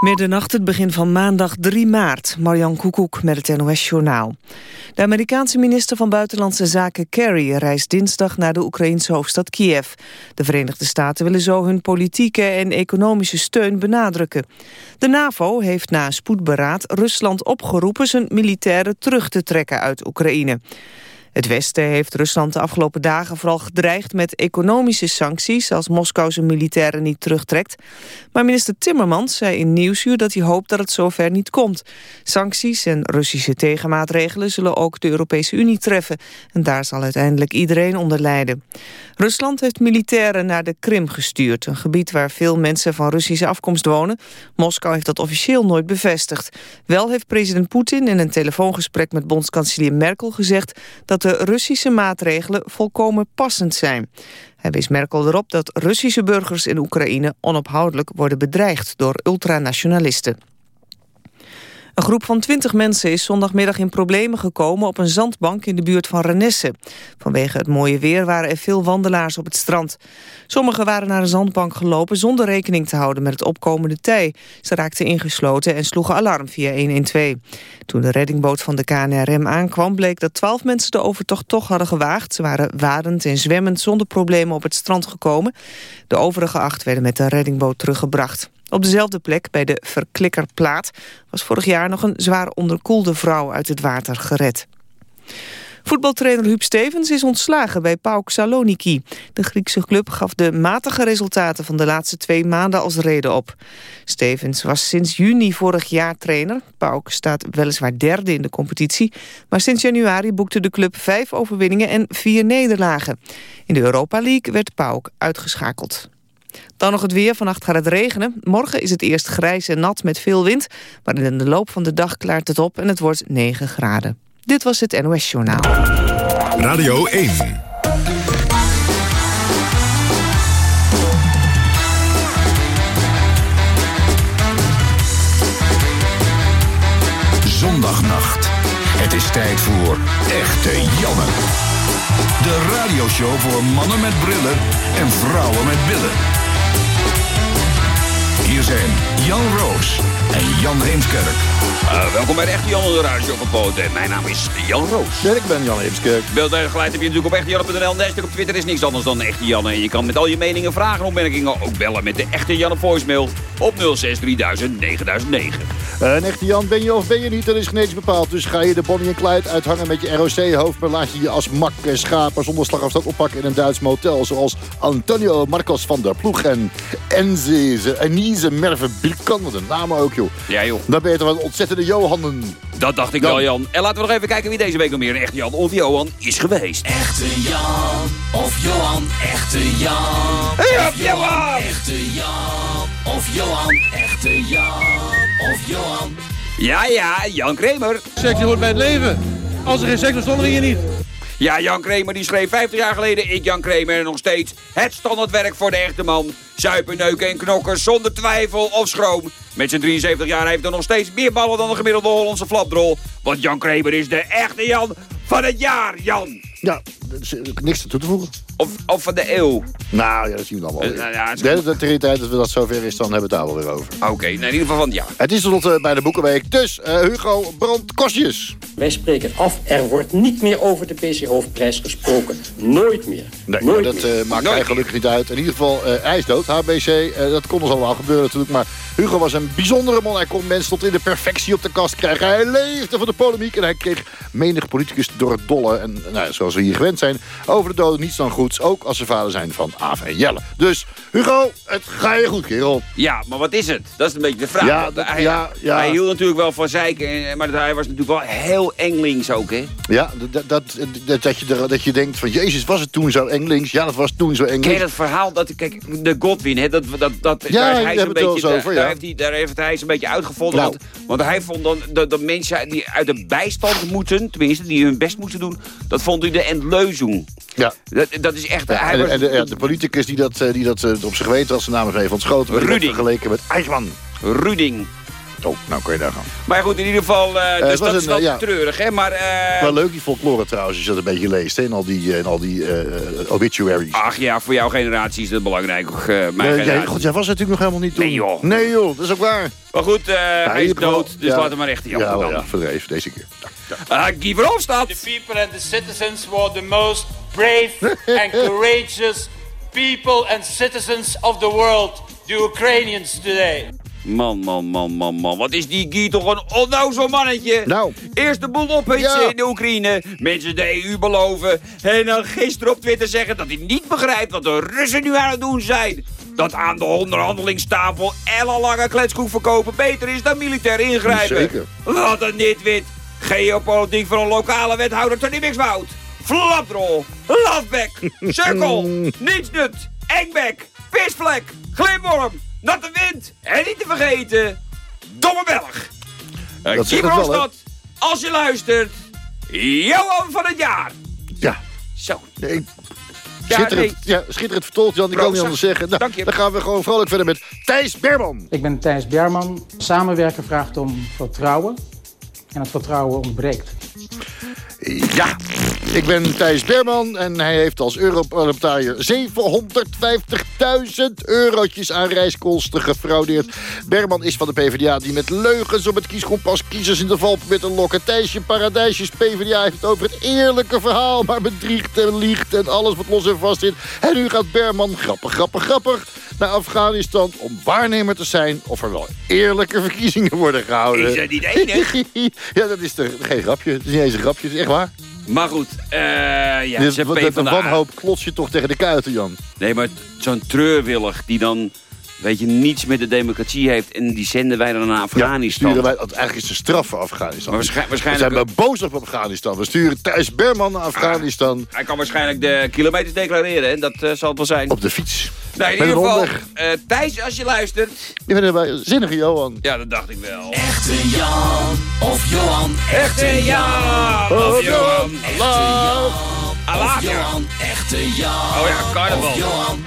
Middernacht, het begin van maandag 3 maart. Marjan Koekoek met het NOS-journaal. De Amerikaanse minister van Buitenlandse Zaken Kerry... reist dinsdag naar de Oekraïnse hoofdstad Kiev. De Verenigde Staten willen zo hun politieke en economische steun benadrukken. De NAVO heeft na spoedberaad Rusland opgeroepen... zijn militairen terug te trekken uit Oekraïne. Het Westen heeft Rusland de afgelopen dagen vooral gedreigd met economische sancties als Moskou zijn militairen niet terugtrekt. Maar minister Timmermans zei in Nieuwsuur dat hij hoopt dat het zover niet komt. Sancties en Russische tegenmaatregelen zullen ook de Europese Unie treffen. En daar zal uiteindelijk iedereen onder lijden. Rusland heeft militairen naar de Krim gestuurd, een gebied waar veel mensen van Russische afkomst wonen. Moskou heeft dat officieel nooit bevestigd. Wel heeft president Poetin in een telefoongesprek met bondskanselier Merkel gezegd dat de Russische maatregelen volkomen passend zijn. Hij wees Merkel erop dat Russische burgers in Oekraïne onophoudelijk worden bedreigd door ultranationalisten. Een groep van twintig mensen is zondagmiddag in problemen gekomen op een zandbank in de buurt van Renesse. Vanwege het mooie weer waren er veel wandelaars op het strand. Sommigen waren naar de zandbank gelopen zonder rekening te houden met het opkomende tij. Ze raakten ingesloten en sloegen alarm via 112. Toen de reddingboot van de KNRM aankwam bleek dat twaalf mensen de overtocht toch hadden gewaagd. Ze waren wadend en zwemmend zonder problemen op het strand gekomen. De overige acht werden met de reddingboot teruggebracht. Op dezelfde plek, bij de Verklikkerplaat... was vorig jaar nog een zwaar onderkoelde vrouw uit het water gered. Voetbaltrainer Huub Stevens is ontslagen bij PAOK Saloniki. De Griekse club gaf de matige resultaten van de laatste twee maanden als reden op. Stevens was sinds juni vorig jaar trainer. PAOK staat weliswaar derde in de competitie... maar sinds januari boekte de club vijf overwinningen en vier nederlagen. In de Europa League werd PAOK uitgeschakeld. Dan nog het weer. Vannacht gaat het regenen. Morgen is het eerst grijs en nat met veel wind. Maar in de loop van de dag klaart het op en het wordt 9 graden. Dit was het NOS Journaal. Radio 1. Zondagnacht. Het is tijd voor Echte Janne. De radioshow voor mannen met brillen en vrouwen met billen. Hier zijn Jan Roos en Jan Heemskerk. Uh, welkom bij de Echte Jan de Radio Poten. Mijn naam is Jan Roos. Ja, ik ben Jan Heemskerk. Beeld en geluid heb je natuurlijk op echtejanne.nl. Net op Twitter is niks anders dan Echte Jan. En je kan met al je meningen, vragen en opmerkingen ook bellen met de Echte Jan voicemail op 063000 9009. Uh, een echte Jan ben je of ben je niet, dat is genetisch bepaald. Dus ga je de Bonnie en Clyde uithangen met je ROC-hoofd... maar laat je je als mak en schapen zonder slag of oppakken in een Duits motel... zoals Antonio Marcos van der Ploeg en Enze, Enise Merve Birkan. Wat een naam ook, joh. Ja, joh. Dan ben je toch een ontzettende Johannen. Dat dacht ik wel, Jan. En laten we nog even kijken wie deze week nog meer een echte Jan of Johan is geweest. Echte Jan of Johan, echte Jan. Hey, of Johan, echte Jan of Johan, echte Jan of Johan. Ja, ja, Jan Kramer. Seks hoort bij het leven. Als er geen seks was, stond er hier niet. Ja, Jan Kramer die schreef 50 jaar geleden, ik Jan Kramer, nog steeds het standaardwerk voor de echte man. Zuipen, neuken en knokken zonder twijfel of schroom. Met zijn 73 jaar heeft hij nog steeds meer ballen dan een gemiddelde Hollandse flapdrol. Want Jan Kramer is de echte Jan van het jaar, Jan. Ja, niks toe te voegen. Of, of van de eeuw. Nou ja, dat zien we dan wel. Uh, nou ja, de, de, de, tijd dat we dat zover is, dan hebben we het daar wel weer over. Oké, okay, nou in ieder geval van ja. Het is tot uh, bij de Boekenweek. Dus, uh, Hugo Brandt Kostjes. Wij spreken af, er wordt niet meer over de PC-hoofdprijs gesproken. Nooit meer. Nee, Nooit dat meer. maakt hij gelukkig niet uit. In ieder geval, hij is dood, HBC. dat kon ons allemaal gebeuren natuurlijk. Maar Hugo was een bijzondere man. Hij kon mensen tot in de perfectie op de kast krijgen. Hij leefde van de polemiek en hij kreeg menig politicus door het dolle. En nou, zoals we hier gewend zijn, over de doden niets dan goeds. Ook als ze vader zijn van Aaf en Jelle. Dus Hugo, het ga je goed, kerel. Ja, maar wat is het? Dat is een beetje de vraag. Ja, dat, hij, ja, ja. hij hield natuurlijk wel van zeiken, maar hij was natuurlijk wel heel englings ook, hè? Ja, dat, dat, dat, dat, je, dat je denkt van, jezus, was het toen zo englings? Ja, dat was toen zo englings. Ken je dat verhaal, dat, kijk, de Godwin, hè, dat, dat, dat, ja, daar, hij een beetje, over, daar, heeft hij, daar heeft hij een beetje uitgevonden. Nou. Want, want, hij vond dan dat, dat mensen die uit de bijstand moeten, tenminste, die hun best moeten doen, dat vond hij de endleuzing. Ja. Dat, dat is echt... Ja, hij en, was, en de, ja, de politicus die dat, die dat op zijn geweten was, zijn naam even ontschoten, Ruding. vergeleken met Eichmann. Ruding. Oh, nou kan je daar gaan. Maar goed, in ieder geval, eh, het dus was dat is wel eh, ja. treurig, hè. Maar, eh, Wel leuk die folklore trouwens, als je dat een beetje leest. Hè, in al die, in al die eh, obituaries. ach ja, voor jouw generatie is dat belangrijk. Eh, mijn generatie. God, jij was natuurlijk nog helemaal niet toen. Nee, joh. Nee joh, dat is ook waar. Maar goed, eh, hij in is dood, dus ja. laten we maar echt jammer Ja, ja, verdreef deze keer. Ah, Guy Verhofstadt. The people and the citizens were the most brave and courageous people and citizens of the world, the Ukrainians today. Man, man, man, man, man. Wat is die Guy toch een onnozel mannetje. Nou. Eerst de boel ophitsen Ja. in de Oekraïne. Mensen de EU beloven. En dan gisteren op Twitter zeggen dat hij niet begrijpt wat de Russen nu aan het doen zijn. Dat aan de onderhandelingstafel ellenlange kletskoek verkopen beter is dan militair ingrijpen. Zeker. Wat een nitwit. Geopolitiek van een lokale wethouder te Nimmingswoud. Flapdrol, lafbek, sukkel, nietsnut, engbek, pisvlek, glimworm, natte wind en niet te vergeten, domme Belg. Dat zegt het wel, hè? Als je luistert, Johan van het jaar. Ja, Zo. nee, Ja, schitterend, nee. ja, schitterend vertolkt Jan, ik kan niet anders zeggen. Nou, Dank je. Dan gaan we gewoon vrolijk verder met Thijs Berman. Ik ben Thijs Berman. Samenwerken vraagt om vertrouwen. En het vertrouwen ontbreekt. Ja, ik ben Thijs Berman en hij heeft als Europarlementariër 750.000 eurotjes aan reiskosten gefraudeerd. Berman is van de PvdA die met leugens op het kieskompas kiezers in de val probeert te lokken. Thijsje Paradijsjes PvdA heeft het over het eerlijke verhaal, maar bedriegt en liegt en alles wat los en vast zit. En nu gaat Berman, grappig, grappig, grappig, naar Afghanistan om waarnemer te zijn of er wel eerlijke verkiezingen worden gehouden. Is dat niet enig? ja, dat is er, geen grapje. Het is niet eens een grapje, het is echt waar. Maar goed, eh ja, Dit, ze wat, dat een PvdA. wanhoop klots je toch tegen de kuiten, Jan. Nee, maar zo'n treurwillig die dan, weet je, niets met de democratie heeft... en die zenden wij dan naar Afghanistan. sturen wij, want eigenlijk is het een straf voor Afghanistan. Maar waarschijn- We waarschijnlijk... zijn maar boos op Afghanistan. We sturen Thijs Berman naar Afghanistan Hij kan waarschijnlijk de kilometers declareren, hè? dat eh, zal het wel zijn. op de fiets. Nou, in ieder een geval, eh, Thijs, als je luistert... Ik ben erbij. Zinnige Johan. Ja, dat dacht ik wel. Echte Jan of Johan. Echte Jan of Johan. Allah. Allah, Of ja. Johan. Echte Jan. Oh ja, carnaval. Of Johan.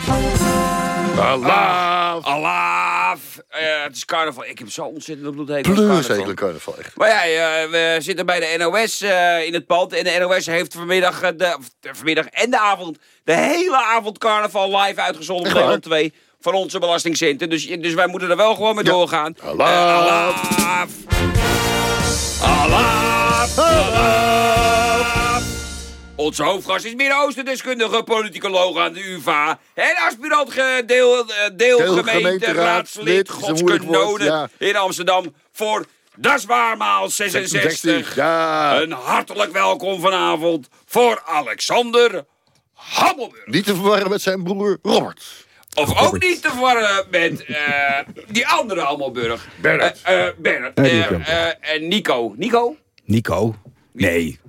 Allah. Allah. Eh, het is carnaval. Ik heb zo ontzettend op bloed hekel aan Plus carnaval. carnaval. Echt. Maar ja, eh, we zitten bij de NOS eh, in het pand. En de NOS heeft vanmiddag, de, vanmiddag en de avond... de hele avond carnaval live uitgezonden op? Nederland 2... van onze belastingcenten. Dus, dus wij moeten er wel gewoon mee Ja. doorgaan. Allah. Eh, Allah. Allah. Onze hoofdgast is Midden-Oosten-deskundige politicoloog aan de UvA. En aspirant deel, eh, deelgemeenteraadslid Godskanonen ja. in Amsterdam voor Dat is waarmaal 66. Ja. Een hartelijk welkom vanavond voor Alexander Hammelburg. Niet te verwarren met zijn broer Robert. Of ook niet te verwarren met eh, die andere Hammelburg. Bernard. Eh, eh, Bernard. En Nico. Nico? Nico? Nee.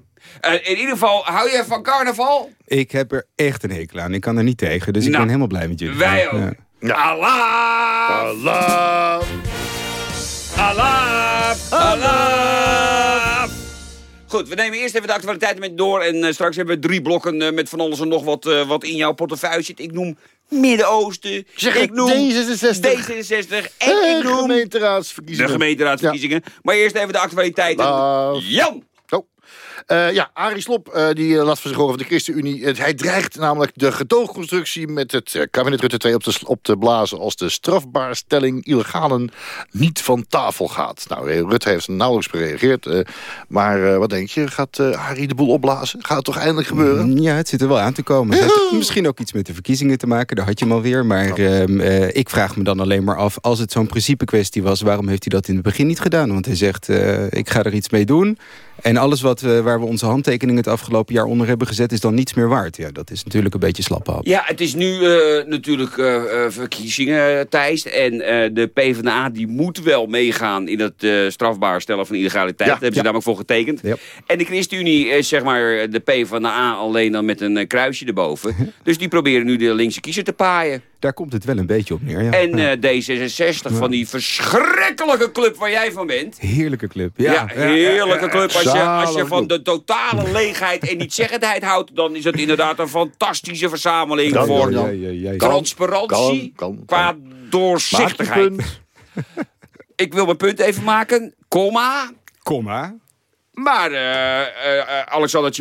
Eh, in ieder geval, hou je van carnaval? Ik heb er echt een hekel aan. Ik kan er niet tegen. Dus ik Nou, ben helemaal blij met jullie. Wij ook. Ja. Ja. Allah! Allah. Allah! Allah! Goed, we nemen eerst even de actualiteiten met door. En eh, straks hebben we drie blokken eh, met van alles en nog wat, eh, wat in jouw portefeuille zit. Ik noem Midden-Oosten. Zeg ik noem D66. D66. En ik noem gemeenteraadsverkiezingen. de gemeenteraadsverkiezingen. Maar eerst even de actualiteiten. Jan! Oh. Eh, ja, Arie Slob eh, die eh, laat van zich horen van de ChristenUnie. Het- hij dreigt namelijk de gedoogconstructie met het kabinet Rutte 2 op te, op te blazen... als de strafbaarstelling illegalen niet van tafel gaat. Nou, Rutte heeft nauwelijks gereageerd. maar wat denk je? Gaat Arie de boel opblazen? Gaat het toch eindelijk gebeuren? Mm, Ja, het zit er wel aan te komen. Het heeft misschien ook iets met de verkiezingen te maken. Daar had je hem alweer. Maar ehm, eh, ik vraag me dan alleen maar af... als het zo'n principe kwestie was... waarom heeft hij dat in het begin niet gedaan? Want hij zegt, ik ga er iets mee doen. En alles wat, eh, waar we onze handtekeningen het afgelopen jaar onder hebben gezet... is dan niets meer waard. Ja, dat is natuurlijk een beetje slappe Ja, het is nu eh, natuurlijk eh, verkiezingen, Thijs. En de PvdA die moet wel meegaan in het strafbaar stellen van illegaliteit. Ja, Daar hebben ze ja. namelijk voor getekend. Ja. En de ChristenUnie is zeg maar de PvdA alleen dan met een kruisje erboven. dus die proberen nu de linkse kiezer te paaien. Daar komt het wel een beetje op neer. Ja. En eh, D66 van die verschrikkelijke club waar jij van bent. Heerlijke club. Ja, Ja, heerlijke club. Als je, als je van de totale leegheid en nietzeggenheid houdt... dan is het inderdaad een fantastische verzameling voor je, Ja, ja, ja, ja. Kan, transparantie kan, kan, qua doorzichtigheid. Maak je punt. ik wil mijn punt even maken. Komma. Komma. Maar eh eh, eh, Alexander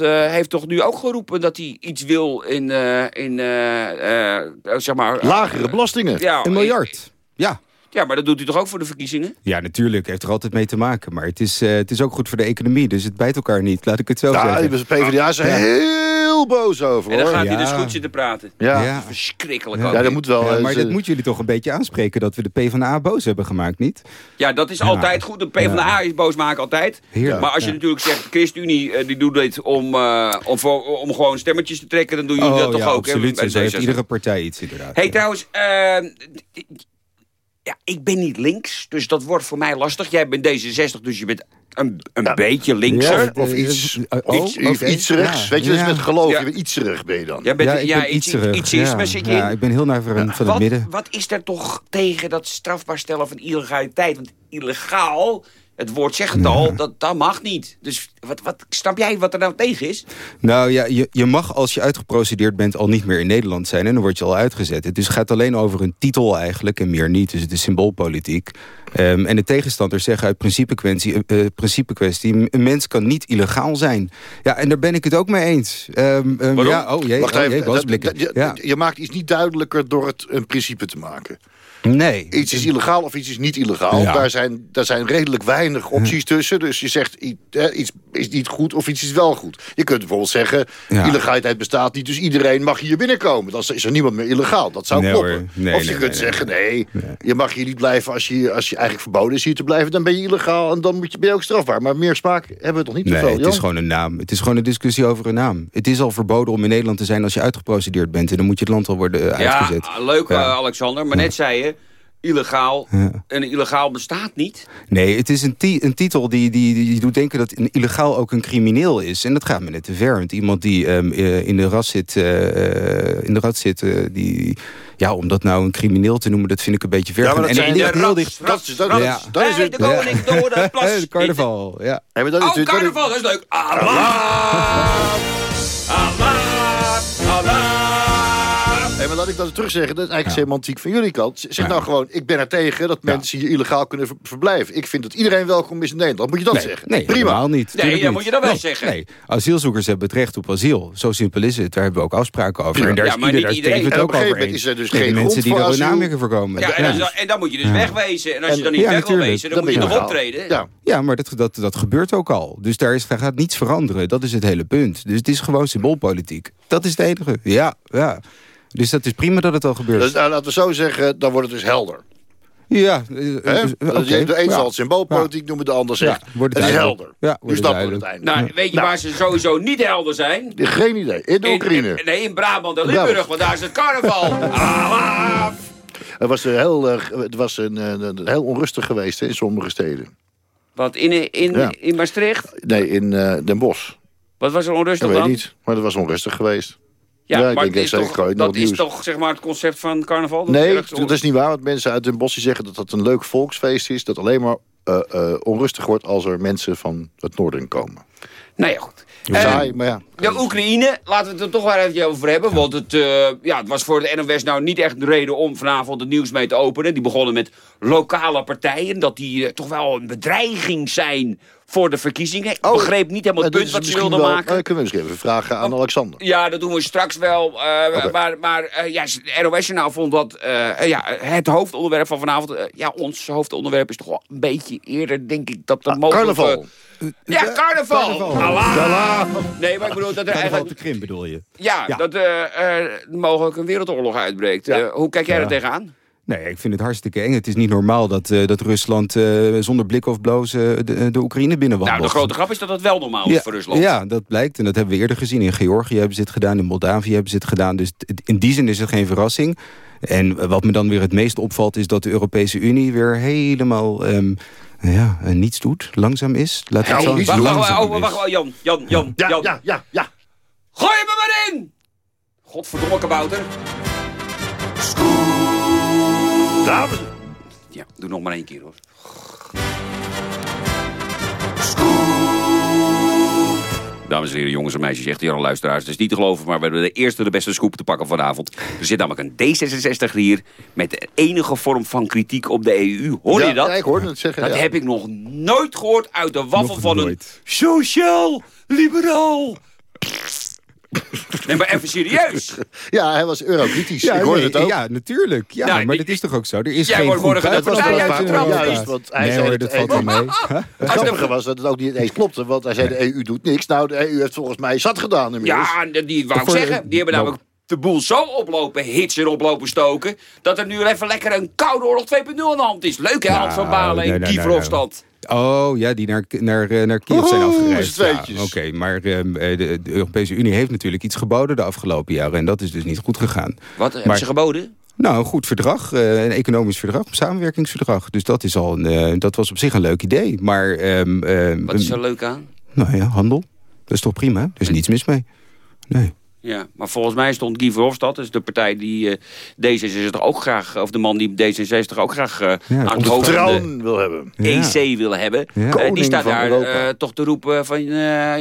eh heeft toch nu ook geroepen dat hij iets wil in, eh, in zeg maar... Lagere belastingen. Ja, Een miljard. Ja. Ja, maar dat doet hij toch ook voor de verkiezingen? Ja, natuurlijk. Heeft er altijd mee te maken. Maar het is, eh, het is ook goed voor de economie. Dus het bijt elkaar niet. Laat ik het zo Ja, zeggen. de PvdA zijn Ja. Heel boos over, En dan hoor. gaat hij dus goed zitten praten. Ja. Ja. Verschrikkelijk Ja, ook. Ja, dat moet wel. Ja, eh, maar ze- dat moeten jullie toch een beetje aanspreken... dat we de PvdA boos hebben gemaakt, niet? Ja, dat is altijd goed. De PvdA is boos maken altijd. Heerlijk. Maar als je Ja. natuurlijk zegt, ChristenUnie eh, die doet dit om, eh, om, voor- om gewoon stemmetjes te trekken, dan doe je dat Oh, toch ja, ook. hè, absoluut. zo heeft D66. iedere partij iets, inderdaad. Hey, trouwens, eh, ja, ik ben niet links, dus dat wordt voor mij lastig. Jij bent D66, dus je bent een, een beetje linkser. Ja, of iets, Eh, oh, iets, oké. iets rechts. Ja. Weet je, dat is Ja. met geloof. Ja. Je bent ietserig ben je dan. Jij bent ja, ja, ik ben iets, iets is, ja. maar zit je Ja, in. ik ben heel naar van, van het wat, midden. wat is er toch tegen dat strafbaar stellen van illegaliteit? Want illegaal, het woord zegt het al, dat, dat mag niet. Dus wat, wat, snap jij wat er nou tegen is? Nou ja, je, je mag als je uitgeprocedeerd bent al niet meer in Nederland zijn. En dan word je al uitgezet. Dus het gaat alleen over een titel eigenlijk en meer niet. Dus het is symboolpolitiek. Ehm, en de tegenstanders zeggen uit principe kwestie, eh, principe kwestie... een mens kan niet illegaal zijn. Ja, en daar ben ik het ook mee eens. Waarom? ja, oh jee, Wacht oh even, dat- dat- je, ja. je maakt iets niet duidelijker door het een principe te maken. Nee. Iets is illegaal of iets is niet illegaal. Ja. Daar, zijn, daar zijn redelijk weinig opties tussen. Dus je zegt iets is niet goed of iets is wel goed. Je kunt bijvoorbeeld zeggen, Ja. illegaliteit bestaat niet... dus iedereen mag hier binnenkomen. Dan is er niemand meer illegaal. Dat zou Nee, kloppen. Nee, of je nee, kunt nee, zeggen, nee, je mag hier niet blijven... Als je, als je eigenlijk verboden is hier te blijven... dan ben je illegaal en dan moet je, ben je ook strafbaar. Maar meer smaak hebben we toch niet Nee, zoveel, het Jan? is gewoon een naam. Het is gewoon een discussie over een naam. Het is al verboden om in Nederland te zijn als je uitgeprocedeerd bent. En dan moet je het land al worden eh, uitgezet. Ja, leuk Ja. eh, Alexander, maar net zei je, illegaal, en illegaal bestaat niet. Nee, het is een, ti- een titel die, die, die doet denken dat een illegaal ook een crimineel is. En dat gaat me net te ver. Want iemand die ehm, eh, in de rat zit, eh, eh, in de rat zit eh, die, ja, om dat nou een crimineel te noemen, dat vind ik een beetje ver. Ja, maar dat en zijn de heel rats, dicht. Dat is, dat, Ja. is, dat is Hey, het. de koning door de plas. Carnaval, ja. Ja, maar dat is Oh, het- dat is- carnaval, dat is leuk. Allah! Nee, maar laat ik dat terug zeggen. Dat is eigenlijk semantiek van jullie kant. Zeg nou gewoon, ik ben er tegen dat mensen hier illegaal kunnen ver- verblijven. Ik vind dat iedereen welkom is in Nederland. Moet je dat Nee, zeggen? nee, Prima. helemaal niet. Nee, dat moet je dan wel Nee, zeggen. Nee, asielzoekers hebben het recht op asiel. Zo simpel is het. Daar hebben we ook afspraken over. En daar Ja, is maar ieder, niet daar iedereen. het op ook een gegeven moment eens. is er dus geen mensen die er asiel. Namingen voorkomen. Ja, en, Ja. dan, en dan moet je dus wegwezen. En als je dan niet weg wil wezen, dan moet je nog optreden. Ja. Ja, maar dat, dat, dat gebeurt ook al. Dus daar, is, daar gaat niets veranderen. Dat is het hele punt. Dus het is gewoon symboolpolitiek. Dat is het enige. Ja, ja. Dus dat is prima dat het al gebeurt. Dus, nou, laten we zo zeggen, dan wordt het dus helder. ja, eh, eh, Dat je- De een Ja. zal het symboolpolitiek noemen, de ander zegt, Ja, wordt het het is helder. Ja, nu wordt het het einde. Nou, weet je Nou. waar ze sowieso niet helder zijn? Geen idee. In de In, Oekraïne. in- nee, in Brabant en Brabant. Limburg, want daar is het carnaval. Allah! Het was, een heel, eh, het was een, heel onrustig geweest hè, in sommige steden. Wat, in, in, Ja. in Maastricht? Nee, in eh, Den Bosch. Wat was er onrustig Dat weet dan? ik niet, maar dat was onrustig geweest. Ja, Ja, ik maar denk het is dat toch, is toch zeg maar het concept van carnaval? Dat Nee, dat is niet waar. Want mensen uit Den Bosch die zeggen dat dat een leuk volksfeest is... dat alleen maar eh, eh, onrustig wordt als er mensen van het noorden komen. Nou ja, goed. Eh, maar ja. De Oekraïne, laten we het er toch wel even over hebben. Want het, ja, het was voor de NOS nou niet echt de reden om vanavond het nieuws mee te openen. Die begonnen met lokale partijen. Dat die toch wel een bedreiging zijn voor de verkiezingen. Ik begreep niet helemaal het punt wat ze misschien wilden maken. eh, kunnen we eens even vragen aan Alexander. Ja, dat doen we straks wel. eh. Maar, maar eh, ja, nou vond dat eh, ja, het hoofdonderwerp van vanavond... ja, ons hoofdonderwerp is toch wel een beetje eerder, denk ik, dat de mogelijke... Carnaval. Ja, carnaval! Carnaval. Nee, maar ik bedoel dat er Carnaval eigenlijk... de Krim bedoel je? Ja, Ja. dat eh, er mogelijk een wereldoorlog uitbreekt. Ja. Hoe kijk jij Ja. er tegenaan? Nee, ik vind het hartstikke eng. Het is niet normaal dat, eh, dat Rusland eh, zonder blik of blozen de, de Oekraïne binnenwandelt. Nou, de grote grap is dat dat wel normaal is voor Rusland. Ja, dat blijkt. En dat hebben we eerder gezien. In Georgië hebben ze het gedaan, in Moldavië hebben ze het gedaan. Dus in die zin is het geen verrassing. En wat me dan weer het meest opvalt... is dat de Europese Unie weer helemaal ehm, ja, eh, niets doet. Langzaam is. Laat het Ja, zo Wacht, oh, wacht, wacht, Jan, Jan, Jan, Ja, Jan. ja, ja, ja. Gooi hem er maar in! Godverdomme kabouter. Dames. Ja, doe nog maar één keer hoor. Dames en heren, jongens en meisjes, zegt hier al luisteraars. Het is niet te geloven, maar we hebben de eerste de beste scoop te pakken vanavond. Er zit namelijk een D66 hier met de enige vorm van kritiek op de EU. Hoor Ja, je dat? ja, ik hoorde het zeggen, Dat ja. heb ik nog nooit gehoord uit de waffel Nog van een sociaal-liberaal. Nee, maar even serieus. Ja, hij was eurokritisch. Ja, ik hoorde nee, het ook. Ja, natuurlijk. Ja, Nou, maar ik- dat is toch ook zo? Er is Jij geen wordt morgen in. Europa. Juist, want hij nee zei hoor, het dat valt wel mee. Het grappige was dat het ook niet eens klopte. Want hij zei de EU doet niks. Nou, de EU heeft volgens mij zat gedaan inmiddels. Ja, die- die wou ik zeggen. Die hebben nou- namelijk de boel zo oplopen, hitsen oplopen stoken... dat er nu even lekker een koude oorlog 2.0 aan de hand is. Leuk hè, Hans van Balen en nee, Verhofstadt. Oh, ja, die naar, naar, eh, naar Kiev zijn afgereisd. Ja, Oké, maar ehm, eh, de, de Europese Unie heeft natuurlijk iets geboden de afgelopen jaren. En dat is dus niet goed gegaan. Wat hebben ze geboden? Nou, een goed verdrag, eh, een economisch verdrag, een samenwerkingsverdrag. Dus dat, is al een, eh, dat was op zich een leuk idee. Maar, ehm, ehm, Wat is er leuk aan? nou ja, handel. Dat is toch prima? Er is niets mis mee. Nee. Ja, maar volgens mij stond Guy Verhofstadt, dus de partij die eh, D66 ook graag... of de man die D66 ook graag eh Ja, aan het de hoofd Troon wil hebben. Ja. EC wil hebben. Ja. Eh, die staat daar eh, toch te roepen van... eh,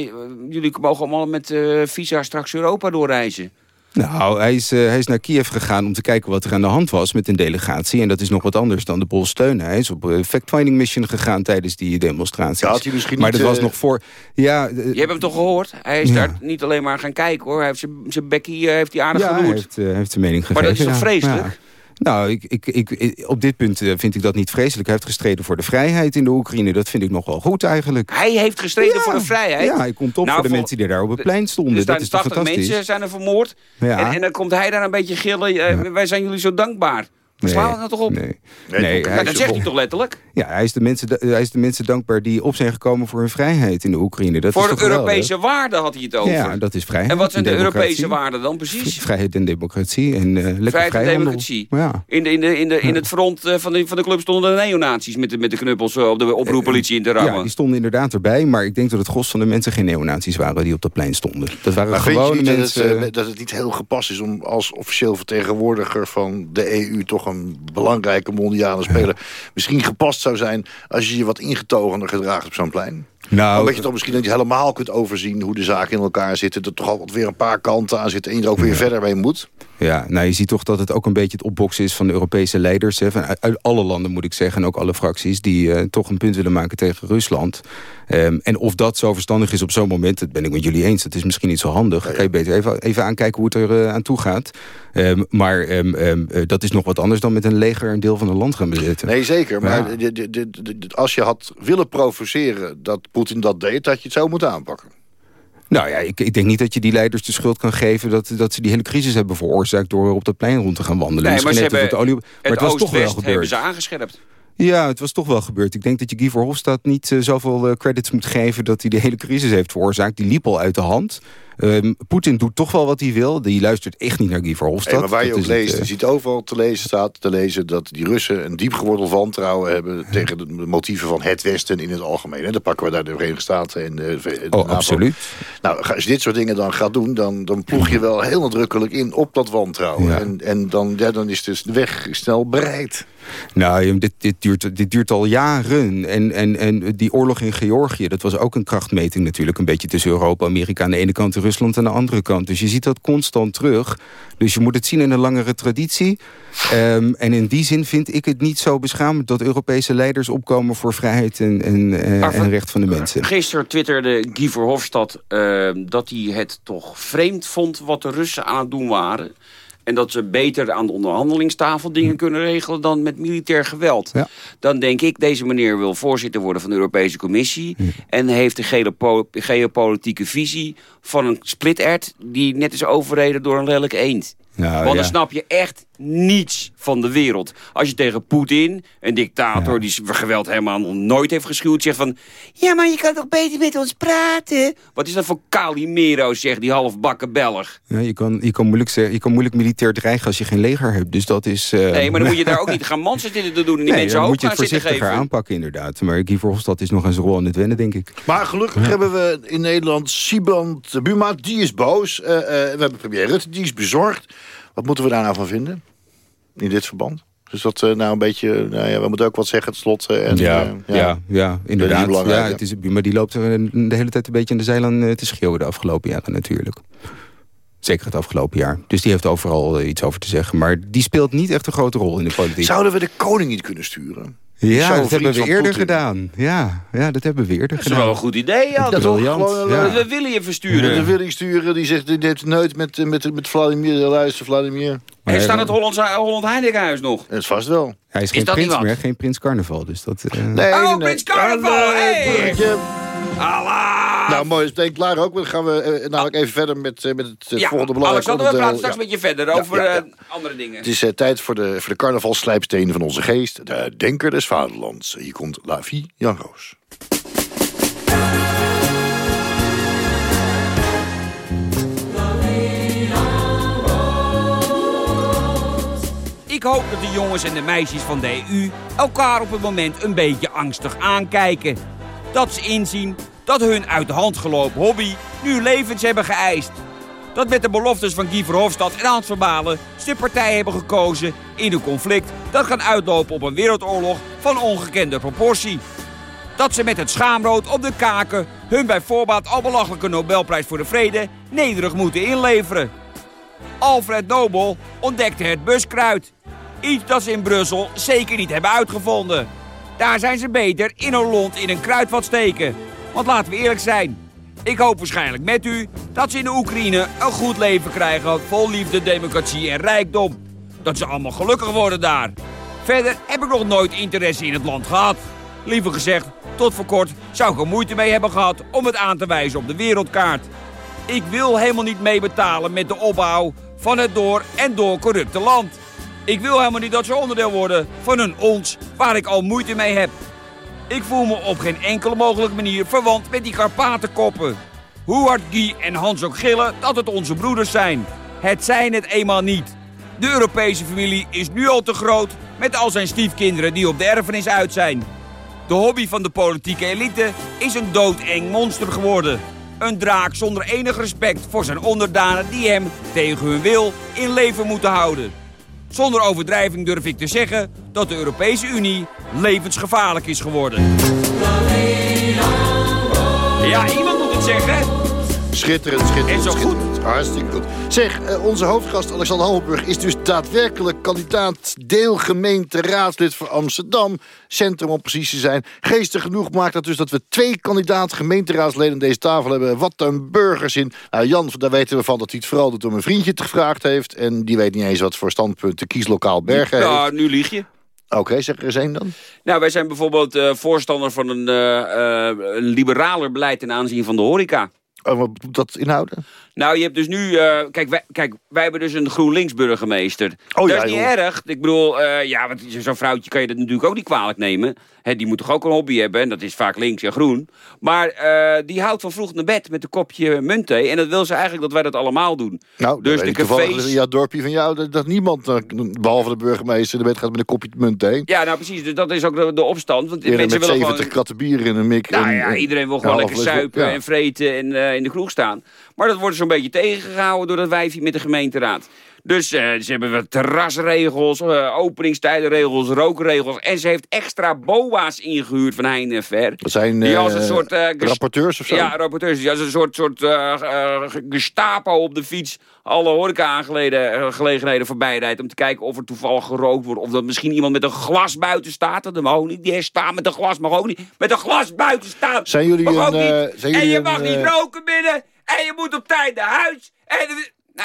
jullie mogen allemaal met eh, visa straks Europa doorreizen. Nou, hij is, eh, hij is naar Kiev gegaan om te kijken wat er aan de hand was met een delegatie. En dat is nog wat anders dan de bol steunen. Hij is op een fact-finding mission gegaan tijdens die demonstraties. Ja, had hij misschien maar niet, dat was eh, nog voor... Ja, eh, Je hebt hem toch gehoord? Hij is Ja. daar niet alleen maar gaan kijken hoor. Hij heeft zijn- bekkie heeft hij aardig ja, hij heeft, heeft zijn mening gegeven. Maar dat is toch ja. vreselijk? Nou, ik, ik, ik, op dit punt eh, vind ik dat niet vreselijk. Hij heeft gestreden voor de vrijheid in de Oekraïne. Dat vind ik nog wel goed eigenlijk. Hij heeft gestreden Ja. voor de vrijheid. Ja, hij komt op Nou, voor de voor- mensen die daar op het plein stonden. Dat is toch 80 fantastisch? mensen zijn er vermoord. Ja. En, en dan komt hij daar een beetje gillen. eh, Wij zijn jullie zo dankbaar. Nee, Slaan we nou toch op? Nee, Nee, hij, dat zegt hij toch letterlijk? ja, hij, is de mensen, hij is de mensen dankbaar die op zijn gekomen voor hun vrijheid in de Oekraïne. Dat voor is de? Europese waarden had hij het over. Ja, dat is vrijheid. en wat zijn de. Europese waarden dan precies? Vrijheid en democratie en eh lekker Vrijheid en democratie. Ja. In, de, in, de, in, de, in het front eh, van de, van de club stonden de neonazies met de, met de knuppels eh, op de oproeppolitie in te rammen. Ja, die stonden inderdaad erbij, maar ik denk dat het gros van de mensen geen neonazies waren die op dat plein stonden. Dat waren Maar vind je gewone niet dat mensen. het, dat het niet heel gepast is om als officieel vertegenwoordiger van de EU toch een belangrijke mondiale speler misschien gepast zou zijn als je je wat ingetogener gedraagt op zo'n plein? nou, Omdat je toch misschien niet helemaal kunt overzien hoe de zaken in elkaar zitten. Dat er toch altijd weer een paar kanten aan zitten en je er ook weer verder mee moet. Ja, nou je ziet toch dat het ook een beetje het opboksen is van de Europese leiders. Hè, van, uit, alle landen moet ik zeggen, en ook alle fracties... die eh, toch een punt willen maken tegen Rusland. Ehm, en of dat zo verstandig is op zo'n moment, dat ben ik met jullie eens. Dat is misschien niet zo handig. Kan je beter even, even aankijken hoe het er eh, aan toe gaat. Ehm, maar ehm, eh, dat is nog wat anders dan met een leger een deel van een land gaan bezetten. Nee, zeker. Maar Ja. als je had willen provoceren dat Poetin dat deed... dat je het zo moet aanpakken. Nou ja, ik, ik denk niet dat je die leiders de schuld kan geven... dat, dat ze die hele crisis hebben veroorzaakt door op dat plein rond te gaan wandelen. Nee, maar ze hebben de olie, maar het, het was toch wel Oost-West hebben gebeurd. ze aangescherpt. Ja, het was toch wel gebeurd. Ik denk dat je Guy Verhofstadt niet eh, zoveel eh, credits moet geven... dat hij de hele crisis heeft veroorzaakt. Die liep al uit de hand. Ehm, Poetin doet toch wel wat hij wil. Die luistert echt niet naar Guy Verhofstadt. Hey, maar waar je ook leest, eh, je ziet overal te lezen staat te lezen dat die Russen een diep geworteld wantrouwen hebben tegen de motieven van het Westen in het algemeen. En dan pakken we daar de Verenigde Staten en de, de Oh, absoluut. Nou, als je dit soort dingen dan gaat doen, dan, dan ploeg je wel heel nadrukkelijk in op dat wantrouwen. Ja. En, en dan, ja, dan is dus de weg snel bereid. Nou, dit, dit, duurt, dit duurt al jaren. En, en, en die oorlog in Georgië, dat was ook een krachtmeting natuurlijk. Een beetje tussen Europa, Amerika aan de ene kant... en Rusland aan de andere kant. Dus je ziet dat constant terug. Dus je moet het zien in een langere traditie. Ehm, en in die zin vind ik het niet zo beschamend... dat Europese leiders opkomen voor vrijheid en, en, eh, en recht van de mensen. Gisteren twitterde Guy Verhofstadt eh, dat hij het toch vreemd vond wat de Russen aan het doen waren. En dat ze beter aan de onderhandelingstafel dingen kunnen regelen dan met militair geweld. Ja. Dan denk ik, deze meneer wil voorzitter worden van de Europese Commissie. En heeft de geopo- geopolitieke visie van een splitert die net is overreden door een lelijk eend. Nou, Want dan ja. snap je echt niets van de wereld. Als je tegen Poetin, een dictator die zijn geweld helemaal nog nooit heeft geschuwd... zegt van, ja, maar je kan toch beter met ons praten? Wat is dat voor Calimero, zegt die halfbakken Belg? Ja, je, kan, je, kan moeilijk zeggen, je kan moeilijk militair dreigen als je geen leger hebt. Dus dat is... eh, Nee, maar dan moet je daar ook niet gaan mansen zitten te doen... en die nee, mensen dan ook moet je het voorzichtiger aanpakken inderdaad. Maar Guy Verhofstadt is nog aan zijn rol aan het wennen, denk ik. Maar gelukkig hebben we in Nederland Siband Buma, die is boos. Eh, eh, we hebben premier Rutte, die is bezorgd. Wat moeten we daar nou van vinden? In dit verband? Dus dat eh, nou een beetje... Nou ja, we moeten ook wat zeggen, het slot. eh, en, ja, eh, ja, ja, inderdaad. belangrijk, Ja, ja. het is, maar die loopt er de hele tijd een beetje in de zeilen eh, te schreeuwen de afgelopen jaren natuurlijk. Zeker het afgelopen jaar. Dus die heeft overal eh, iets over te zeggen. Maar die speelt niet echt een grote rol in de politiek. Zouden we de koning niet kunnen sturen? Ja, dat hebben we eerder Poetin. gedaan. Ja, ja, dat hebben we eerder Dat is gedaan. wel een goed idee, Jan. Dat. Gewoon, ja. eh, We willen je De versturen. Willy sturen, die zegt, die heeft nooit met, eh, met, met Vladimir, luister Vladimir. Er staat het Hollandse, Holland Heinekenhuis nog. Dat is vast wel. Hij is Is geen prins meer, geen prins carnaval. Dus dat, eh, Nee, Oh, nee. Prins Carnaval, hey! Allah! Nou, mooi. Dat betekent klaar ook. Dan gaan we eh, namelijk even verder met, eh, met het eh, ja, volgende belangrijke Alexander, we praten straks met je verder over eh, andere dingen. Het is eh, tijd voor de, voor de carnavalslijpstenen van onze geest. De denker des vaderlands. Hier komt La Vie Jan Roos. Ik hoop dat de jongens en de meisjes van de EU elkaar op het moment een beetje angstig aankijken. Dat ze inzien dat hun uit de hand gelopen hobby nu levens hebben geëist. Dat met de beloftes van Guy Verhofstadt en Hans Balen ze partij hebben gekozen in een conflict dat kan uitlopen op een wereldoorlog van ongekende proportie. Dat ze met het schaamrood op de kaken hun bij voorbaat al belachelijke Nobelprijs voor de Vrede nederig moeten inleveren. Alfred Nobel ontdekte het buskruid. Iets dat ze in Brussel zeker niet hebben uitgevonden. Daar zijn ze beter in een lont in een kruidvat steken. Want laten we eerlijk zijn. Ik hoop waarschijnlijk met u dat ze in de Oekraïne een goed leven krijgen vol liefde, democratie en rijkdom. Dat ze allemaal gelukkig worden daar. Verder heb ik nog nooit interesse in het land gehad. Liever gezegd, tot voor kort zou ik er moeite mee hebben gehad om het aan te wijzen op de wereldkaart. Ik wil helemaal niet meebetalen met de opbouw van het door en door corrupte land. Ik wil helemaal niet dat ze onderdeel worden van een ons waar ik al moeite mee heb. Ik voel me op geen enkele mogelijke manier verwant met die Karpatenkoppen. Hoe hard Guy en Hans ook gillen dat het onze broeders zijn. Het zijn het eenmaal niet. De Europese familie is nu al te groot met al zijn stiefkinderen die op de erfenis uit zijn. De hobby van de politieke elite is een doodeng monster geworden. Een draak zonder enig respect voor zijn onderdanen die hem tegen hun wil in leven moeten houden. Zonder overdrijving durf ik te zeggen dat de Europese Unie levensgevaarlijk is geworden. Ja, iemand moet het zeggen. Schitterend, schitterend. En zo goed. Hartstikke goed. Zeg, eh, onze hoofdgast Alexander Hammelburg is dus daadwerkelijk kandidaat deelgemeente raadslid voor Amsterdam. Centrum om precies te zijn. Geestig genoeg maakt dat dus dat we twee kandidaat gemeenteraadsleden aan deze tafel hebben. Wat een burgerzin. Nou, Jan, daar weten we van dat hij het vooral doet om een vriendje te gevraagd heeft. En die weet niet eens wat voor standpunten kieslokaal Bergen heeft. Nou, nu lieg je. Oké, zeg er eens één dan. Nou, wij zijn bijvoorbeeld eh, voorstander van een, eh, een liberaler beleid ten aanzien van de horeca. Oh, wat moet dat inhouden? Nou, je hebt dus nu... eh, kijk, wij, kijk, wij hebben dus een GroenLinks burgemeester. Oh, dat ja, is niet joh. erg. Ik bedoel, eh, ja, want zo'n vrouwtje kan je dat natuurlijk ook niet kwalijk nemen. Hè, die moet toch ook een hobby hebben. En dat is vaak links en groen. Maar eh, die houdt van vroeg naar bed met een kopje muntthee. En dat wil ze eigenlijk dat wij dat allemaal doen. Nou, Dus de de cafés- jouw dorpje van jou... dat, dat niemand, eh, behalve de burgemeester, naar bed gaat met een kopje munt heen. Ja, nou precies. Dus dat is ook de, de opstand. Want Eerder mensen met willen 70 gewoon... kratten bier in een mik. Nou en- ja, en- iedereen wil gewoon lekker suipen ja. en vreten en in de kroeg staan. Maar dat wordt zo'n beetje tegengehouden door dat wijfje met de gemeenteraad. Dus eh, ze hebben wat terrasregels, eh, openingstijdenregels, rookregels. En ze heeft extra boa's ingehuurd van Heijn en Ver. Dat zijn Die als eh, een soort... rapporteurs of zo? Ja, rapporteurs. Die als een soort, soort gestapo op de fiets alle horeca-gelegenheden voorbij rijdt... om te kijken of er toevallig gerookt wordt. Of dat misschien iemand met een glas buiten staat. Dat mag ook niet. Die staan met een glas mag ook niet. Met een glas buiten staan. Zijn jullie mag ook een, niet. zijn en jullie je een, mag niet roken binnen. En je moet op tijd naar huis. En,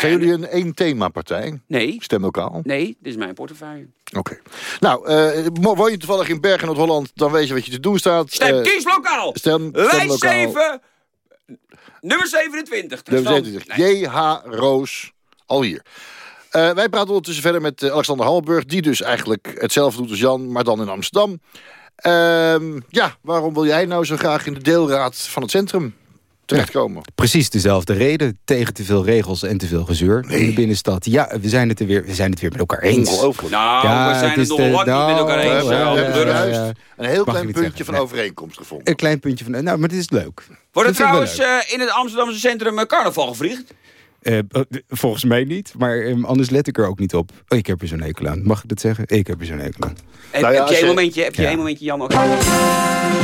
Zijn ja, jullie een één themapartij? Nee. Stemlokaal? Nee, dit is mijn portefeuille. Oké. Nou, eh, woon je toevallig in Bergen, Noord-Holland... dan weet je wat je te doen staat. Stem, Eh, kieslokaal. stem, Lijst stemlokaal. 7. Nummer 27. Nummer Stand. 27. J.H. Roos, al hier. Eh, wij praten ondertussen verder met eh, Alexander Hammelburg... die dus eigenlijk hetzelfde doet als Jan, maar dan in Amsterdam. Ehm, ja, waarom wil jij nou zo graag in de deelraad van het centrum terechtkomen? Precies dezelfde reden. Tegen te veel regels en te veel gezeur in de binnenstad. Ja, we zijn het, er weer, we zijn het weer met elkaar eens. Ongelooflijk. Nou, Ja, we zijn het het is nog niet met nou, elkaar We eens. hebben, we hebben de ja, juist ja. een heel klein puntje zeggen, van nee. overeenkomst gevonden. Een klein puntje van... Nou, maar dit is leuk. Wordt er trouwens eh, in het Amsterdamse centrum eh, carnaval gevliegd? Eh, volgens mij niet, maar ehm, anders let ik er ook niet op. Oh, ik heb er zo'n hekel aan. Mag ik dat zeggen? Ik heb er zo'n hekel aan. En, Nou ja, heb je een je- momentje, heb je Ja. een momentje, Jan? Ook?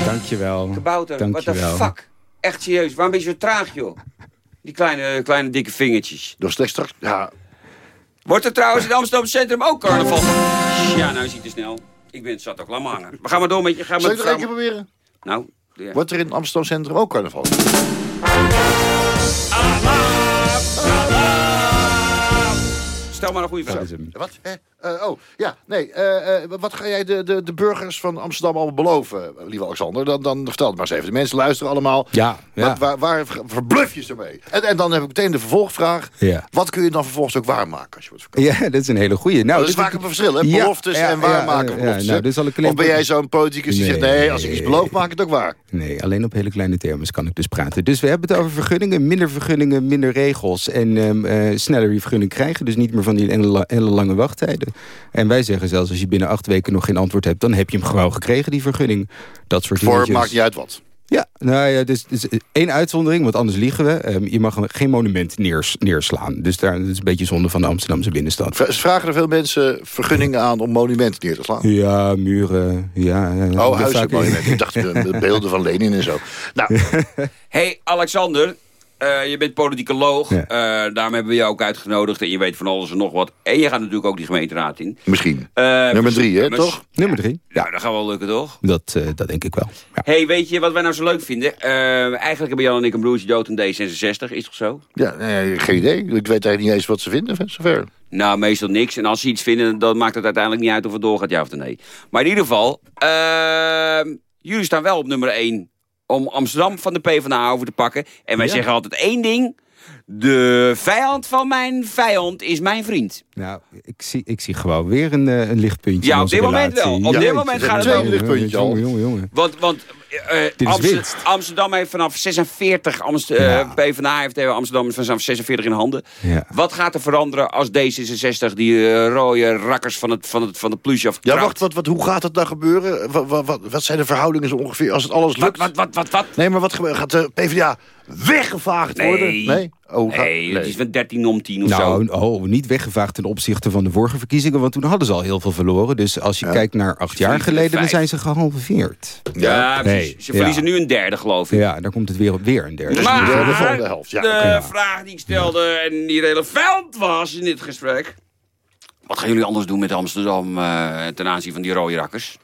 Dankjewel. Kabouter, what the fuck? Echt serieus, waarom ben je zo traag, joh? Die kleine, kleine dikke vingertjes. Is slechts straks... Ja, Wordt er trouwens in Amsterdam Centrum ook carnaval? Ja, nou is hij te snel. Ik ben het zat ook lang hangen. We gaan maar door met je. Gaan zal met ik nog één keer proberen? Nou, jij. Wordt er in het Amsterdam Centrum ook carnaval? Stel maar een goede vraag. Wat? Hè? Eh, oh, ja, nee. eh, eh, wat ga jij de, de, de burgers van Amsterdam allemaal beloven, lieve Alexander? Dan, dan vertel het maar eens even. De mensen luisteren allemaal. Ja, ja. Wat, waar, waar verbluf je ze mee? En, en dan heb ik meteen de vervolgvraag. Ja. Wat kun je dan vervolgens ook waarmaken als je wordt verkozen? Ja, dat is een hele goeie. Nou, dat is vaak een verschil, hè? Beloftes ja, en waarmaken beloftes. nou, dus of ben jij zo'n politicus die zegt... Nee. als ik iets beloof, maak ik het ook waar. Nee, alleen op hele kleine termen kan ik dus praten. Dus we hebben het over vergunningen, minder vergunningen, minder regels... en ehm, eh, sneller je vergunning krijgen. Dus niet meer van die hele lange wachttijden. En wij zeggen zelfs, als je binnen acht weken nog geen antwoord hebt... dan heb je hem gewoon gekregen, die vergunning. Dat soort Voor dingetjes. maakt niet uit wat. Ja, nou ja, dus, dus één uitzondering, want anders liegen we. Ehm, je mag geen monument neers, neerslaan. Dus daar, dat is een beetje zonde van de Amsterdamse binnenstad. V- Vragen er veel mensen vergunningen aan om monumenten neer te slaan? Ja, muren, ja. ja, Oh, vaak- huizenmonumenten. Ik dacht de beelden van Lenin en zo. Nou, hey, Alexander. Eh, je bent politicoloog. Ja. Eh, daarom hebben we je ook uitgenodigd. En je weet van alles en nog wat. En je gaat natuurlijk ook die gemeenteraad in. misschien. Eh, Nummer drie, hè, toch? Nummer drie. Ja, dat gaat wel lukken, toch? Dat, eh, dat denk ik wel. Ja. hey, weet je wat wij nou zo leuk vinden? Eh, eigenlijk hebben Jan en ik een broertje dood in D66. Is toch zo? Ja, nee, geen idee. Ik weet eigenlijk niet eens wat ze vinden, zover. Nou, meestal niks. En als ze iets vinden, dan maakt het uiteindelijk niet uit of het doorgaat, ja of nee. Maar in ieder geval, ehm, jullie staan wel op nummer 1 om Amsterdam van de PvdA over te pakken. En wij Ja. zeggen altijd één ding. De vijand van mijn vijand is mijn vriend. Nou, ik zie, ik zie gewoon weer een, eh, een lichtpuntje Ja, op dit moment relatie. wel. Op dit moment gaat het wel. twee lichtpuntje al. Jongen, jongen, jongen. Want, want eh, is winst. Amsterdam heeft vanaf 46, Amst eh, Ja. PvdA heeft eh, Amsterdam vanaf 46 in handen. Ja. Wat gaat er veranderen als D66 die eh, rode rakkers van het, van het, van het plusje Ja, afkraakt? wacht, wat, wat, hoe gaat het dan gebeuren? Wat, wat, wat, wat zijn de verhoudingen zo ongeveer als het alles lukt? wat, wat, wat, wat? Nee, maar wat gebeurt? Gaat de PvdA weggevaagd Nee. worden? Nee? Oh, Nee, het is van 13 om 10 of Nou, zo. oh, niet weggevaagd ten opzichte van de vorige verkiezingen... want toen hadden ze al heel veel verloren. Dus als je Ja. kijkt naar acht jaar geleden... dan zijn ze gehalveerd. Ja, precies. Nee, Ze verliezen ja. nu een derde, geloof ik. Ja, daar komt het weer, weer een derde. Dus Maar- de van de helft. Ja, de vraag die ik stelde en die relevant was in dit gesprek... Wat gaan jullie anders doen met Amsterdam eh, ten aanzien van die rode rakkers?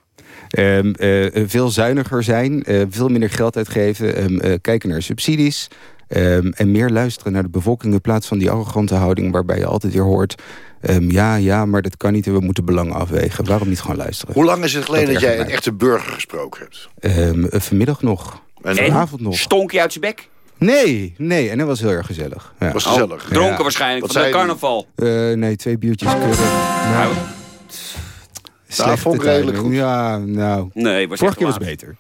Ehm, eh, veel zuiniger zijn, eh, veel minder geld uitgeven... ehm, eh, kijken naar subsidies... ehm, en meer luisteren naar de bevolking in plaats van die arrogante houding... waarbij je altijd weer hoort... ehm, ja, ja, maar dat kan niet en we moeten belangen afwegen. Waarom niet gewoon luisteren? Hoe lang is het geleden Dat dat, jij een echte burger gesproken hebt? Ehm, eh, vanmiddag nog. En? Vanavond nog. Stonk je uit zijn bek? Nee, nee, en dat was heel erg gezellig. Ja. was gezellig. Oh, dronken Ja. waarschijnlijk Wat van de carnaval. Eh, nee, twee biertjes keurig. Nou, slechte vond ik redelijk goed. Ja, nou. Nee, was Vorige keer was beter.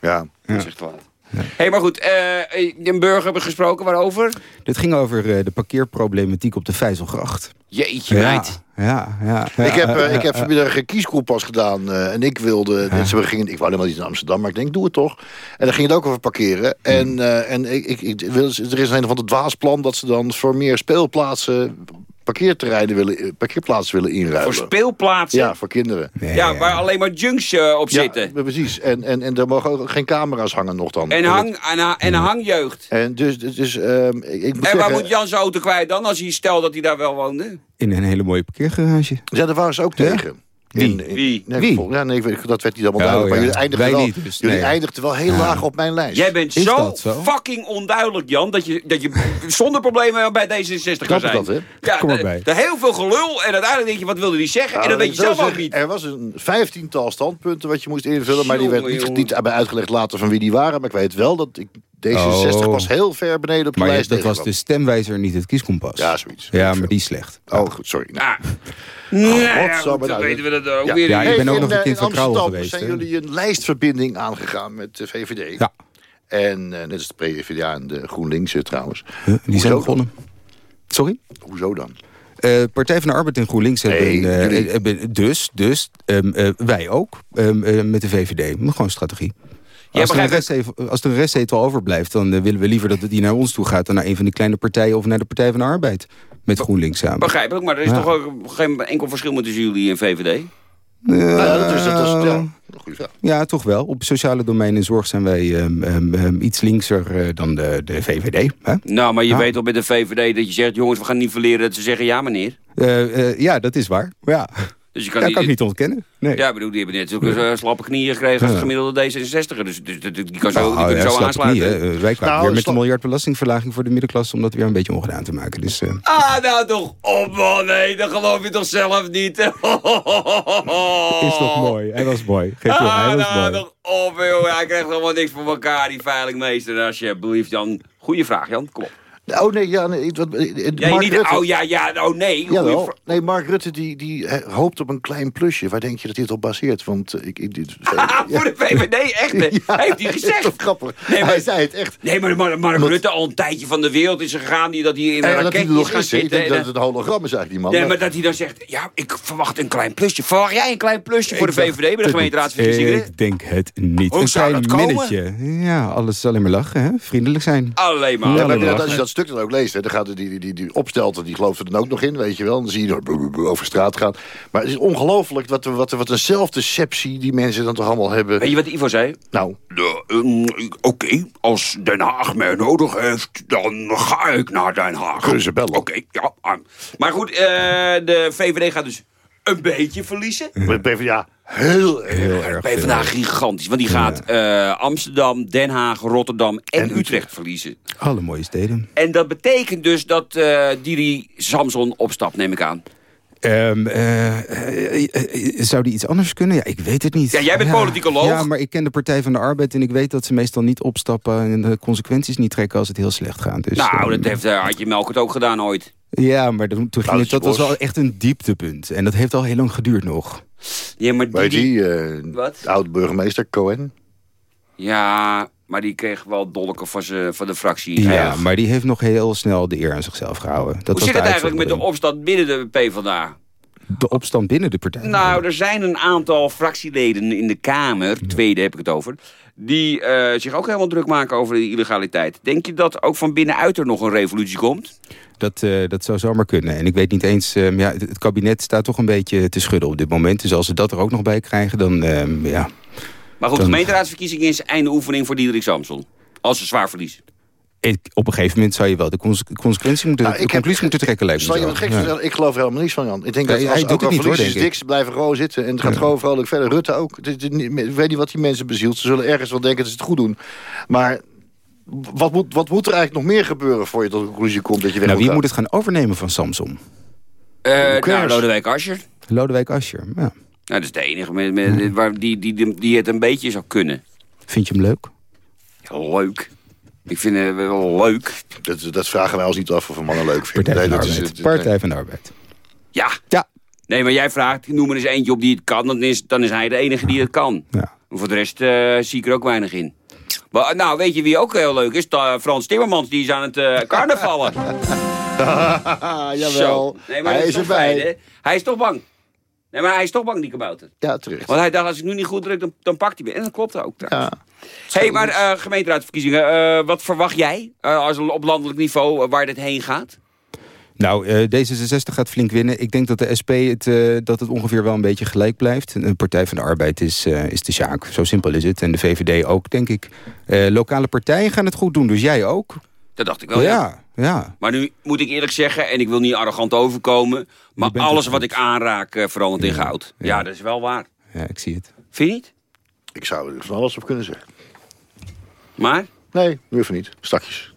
Ja. Was echt te laat. hey, maar goed, eh een burger hebben gesproken, waarover? Dit ging over eh, de parkeerproblematiek op de Vijzelgracht. Jeetje, Ja, meid. ja, ja. Ik heb, eh, ik heb vanmiddag een kiesgroeppas gedaan eh, en ik wilde... Mensen gingen, ik wou helemaal niet in Amsterdam, maar ik denk, doe het toch. En dan ging het ook over parkeren. En, eh, en ik, ik, ik wil, er is een van het dwaasplan dat ze dan voor meer speelplaatsen... parkeerterreinen willen, eh, parkeerplaatsen willen inruilen. Voor speelplaatsen? Ja, voor kinderen. Nee, Ja, waar alleen maar junks eh, op zitten. Ja, precies. En, en, en daar mogen ook geen camera's hangen nog dan. En, hang, en, en hangjeugd. En dus, dus, dus ehm, ik, ik moet En waar zeggen, moet Jan zijn auto kwijt dan, als hij stelt dat hij daar wel woonde? In een hele mooie parkeergarage. Ja, daar waren ze ook Ja? tegen. Wie? In- in- Wie? Nee, Wie? vol- Ja, nee, dat werd niet allemaal Oh, duidelijk. Maar ja. jullie eindigden wel, niet, dus, jullie nee. eindigden wel heel laag op mijn lijst. Jij bent zo, fucking onduidelijk, Jan, dat je, dat je zonder problemen bij D66 kan zijn. dat, hè? Ja, Kom er- erbij. er heel veel gelul en uiteindelijk denk je, wat wilde die zeggen? en dat weet je zo zelf ook niet. Er was een vijftiental standpunten wat je moest invullen. Maar die werd niet, niet bij uitgelegd later van wie die waren. Maar ik weet wel dat ik D66 Oh. was heel ver beneden op de Maar lijst. dat was de stemwijzer, niet het kieskompas. Ja, zoiets. Ja, maar die is slecht. Oh, goed, sorry. Nou, Ah. Nee, ja, godsamme, goed, dan nou, weten we dat ook Ja. weer. Ja, ik ben ook in, nog een eh, kind in van Trouwen Amsterdam geweest, zijn jullie een lijstverbinding aangegaan met de VVD. Ja. En eh, net als de PvdA en de GroenLinks eh, trouwens. Huh, die zijn begonnen. Sorry? Hoezo dan? Eh, Partij van de Arbeid en GroenLinks hebben... Nee, eh, jullie. hebben dus, dus ehm, eh, wij ook, ehm, eh, met de VVD. Maar Gewoon strategie. Als er, begrijp restzetel, als er een restzetel overblijft, dan eh, willen we liever dat die naar ons toe gaat... dan naar een van die kleine partijen of naar de Partij van de Arbeid. Met GroenLinks samen. Begrijp ik, maar er is Ja. toch ook geen enkel verschil met tussen jullie en VVD? Ja, dat ja, een goede vraag. Ja, toch wel. Op sociale domein en zorg zijn wij ehm, ehm, ehm, iets linkser eh, dan de, de VVD. Hè? Nou, maar je Ja. weet toch met de VVD dat je zegt... jongens, we gaan niet verleren dat ze zeggen ja, meneer. Eh, eh, ja, dat is waar. Ja, Dus je kan dat niet... kan ik niet ontkennen. Nee. Ja, ik bedoel, die hebben net zulke eh, slappe knieën gekregen als de Ja. gemiddelde D66. Dus, dus, dus die kan zo, Nou, die kunnen ja, zo aansluiten. knieën. Eh, wij kwamen Nou, weer met een miljard belastingverlaging voor de middenklasse... om dat weer een beetje ongedaan te maken. Dus, eh, Ah, nou toch op, man. Nee, dat geloof je toch zelf niet? is toch mooi? Hij was mooi. Geef toe, Ah, hij was nou mooi. toch op, joh. Hij krijgt helemaal niks voor elkaar, die veilingmeester. Alsjeblieft, Jan. Goeie vraag, Jan. Kom op. Oh nee, ja, nee, wat, eh, Ja, Mark niet, Rutte, oh ja, ja, oh nee. Jawel. Nee, Mark Rutte die, die eh, hoopt op een klein plusje. Waar denk je dat dit op baseert? Want eh, ik... ik dit, Ah, voor de VVD, echt, hè? Ja, Heeft hij is gezegd? toch grappig? Nee, maar- Hij zei het echt. Nee, maar Mark, Rutte al een tijdje van de wereld is gegaan... Die, dat hij in een dat hij nog gaat is. Ik zitten. denk en, dat het een hologram is eigenlijk, die man. Nee, Maar- maar dat hij dan zegt... Ja, ik verwacht een klein plusje. Verwacht jij een klein plusje voor de VVD bij de gemeenteraadsverkiezingen? Ik denk het niet. Hoe een zou klein dat komen? minnetje. Ja, alles alleen maar lachen, hè? Vriendelijk zijn. Alleen maar. Ja, Ja, maar dat stuk dan ook leest, hè, dan gaat die, die, die, die opstelter, die gelooft er dan ook nog in, weet je wel. Dan zie je er over straat gaan. Maar het is ongelooflijk wat, wat, wat een zelfdeceptie die mensen dan toch allemaal hebben. Weet je wat Ivo zei? Nou, ehm, Oké, als Den Haag mij nodig heeft, dan ga ik naar Den Haag. Kunnen ze bellen? Oké, ja. Maar goed, eh, de VVD gaat dus een beetje verliezen. met PvdA heel erg. Heel erg. PvdA gigantisch, want die gaat eh, Amsterdam, Den Haag, Rotterdam en, En Utrecht. Utrecht. verliezen. Alle mooie steden. En dat betekent dus dat eh Diri Samson opstapt, neem ik aan. Ehm, eh, eh, eh, zou die iets anders kunnen? Ja, ik weet het niet. Ja, jij bent politicoloog. Ja, maar ik ken de Partij van de Arbeid en ik weet dat ze meestal niet opstappen en de consequenties niet trekken als het heel slecht gaat. Dus, nou, ehm, dat heeft uh, Adje Melkert ook gedaan ooit. Ja, maar toen, toen ging het, dat was wel echt een dieptepunt. En dat heeft al heel lang geduurd nog. Ja, maar die, die, eh, Wat? de oud-burgemeester Cohen? Ja, maar die kreeg wel dolken van, z'n- van de fractie. Ja, Ja. maar die heeft nog heel snel de eer aan zichzelf gehouden. Dat Hoe zit het eigenlijk met de opstand binnen de PvdA? De opstand binnen de partij? Nou, er zijn een aantal fractieleden in de Kamer, tweede heb ik het over... die eh, zich ook helemaal druk maken over de illegaliteit. Denk je dat ook van binnenuit er nog een revolutie komt? Dat, eh, dat zou zomaar kunnen. En ik weet niet eens... ehm, ja, het, het kabinet staat toch een beetje te schudden op dit moment. Dus als ze dat er ook nog bij krijgen, dan... ehm, ja. Maar goed, de gemeenteraadsverkiezing is einde oefening voor Diederik Samson. Als ze zwaar verliezen. Ik, op een gegeven moment zou je wel de conse- consequentie moeten, Nou, de ik heb- conclusie moeten trekken, lijkt me je gek Ja. Ik geloof helemaal niets van, Jan. Ik denk dat hij als doet ook het al niet, hoor, verliezen, denk ik. Dix blijven gewoon zitten. En het gaat gewoon vrolijk verder. Rutte ook. Is- is Ik weet niet wat die mensen bezielt. Ze zullen ergens wel denken dat ze het goed doen. Maar wat moet, wat moet er eigenlijk nog meer gebeuren... voor je tot de conclusie komt dat je weg Nou, wie moet moet het gaan overnemen van Samsung? Eh cares? nou, Lodewijk Asscher. Lodewijk Asscher. Ja. Nou, dat is de enige met, met, waar die, die, die, die het een beetje zou kunnen. Vind je hem leuk? Leuk. Ik vind het wel leuk. Dat, dat vragen wij ons niet af of een mannen leuk vinden. Partij van de Nee, is- Arbeid. het- Partij van de Arbeid. Ja. Ja. Nee, maar jij vraagt, noem er eens eentje op die het kan. Dan is, dan is hij de enige die het kan. Ja. Voor de rest eh, zie ik er ook weinig in. Maar, nou, weet je wie ook heel leuk is? Frans Timmermans, die is aan het eh, carnavallen. Jawel. Zo. Nee, maar hij is toch erbij. fijn, hè? Hij is toch bang. Nee, maar hij is toch bang, die kabouter. Ja, terecht. Want hij dacht, als ik nu niet goed druk, dan, dan pakt hij me. En dat klopt ook. Ja. Hé, hey, maar eh gemeenteraadsverkiezingen. eh, wat verwacht jij eh, als op landelijk niveau waar dit heen gaat? Nou, eh, D66 gaat flink winnen. Ik denk dat de SP het, eh, dat het ongeveer wel een beetje gelijk blijft. De Partij van de Arbeid is, eh, is de zaak. Zo simpel is het. En de VVD ook, denk ik. Eh, lokale partijen gaan het goed doen, dus jij ook. Dat dacht ik wel, ja. ja, ja. Maar nu moet ik eerlijk zeggen, en ik wil niet arrogant overkomen... maar alles wat ik aanraak eh, verandert in goud. Ja. ja. dat is wel waar. Ja, ik zie het. Vind je niet? Ik zou er van alles op kunnen zeggen. Maar? Nee, nu even niet. Stakjes.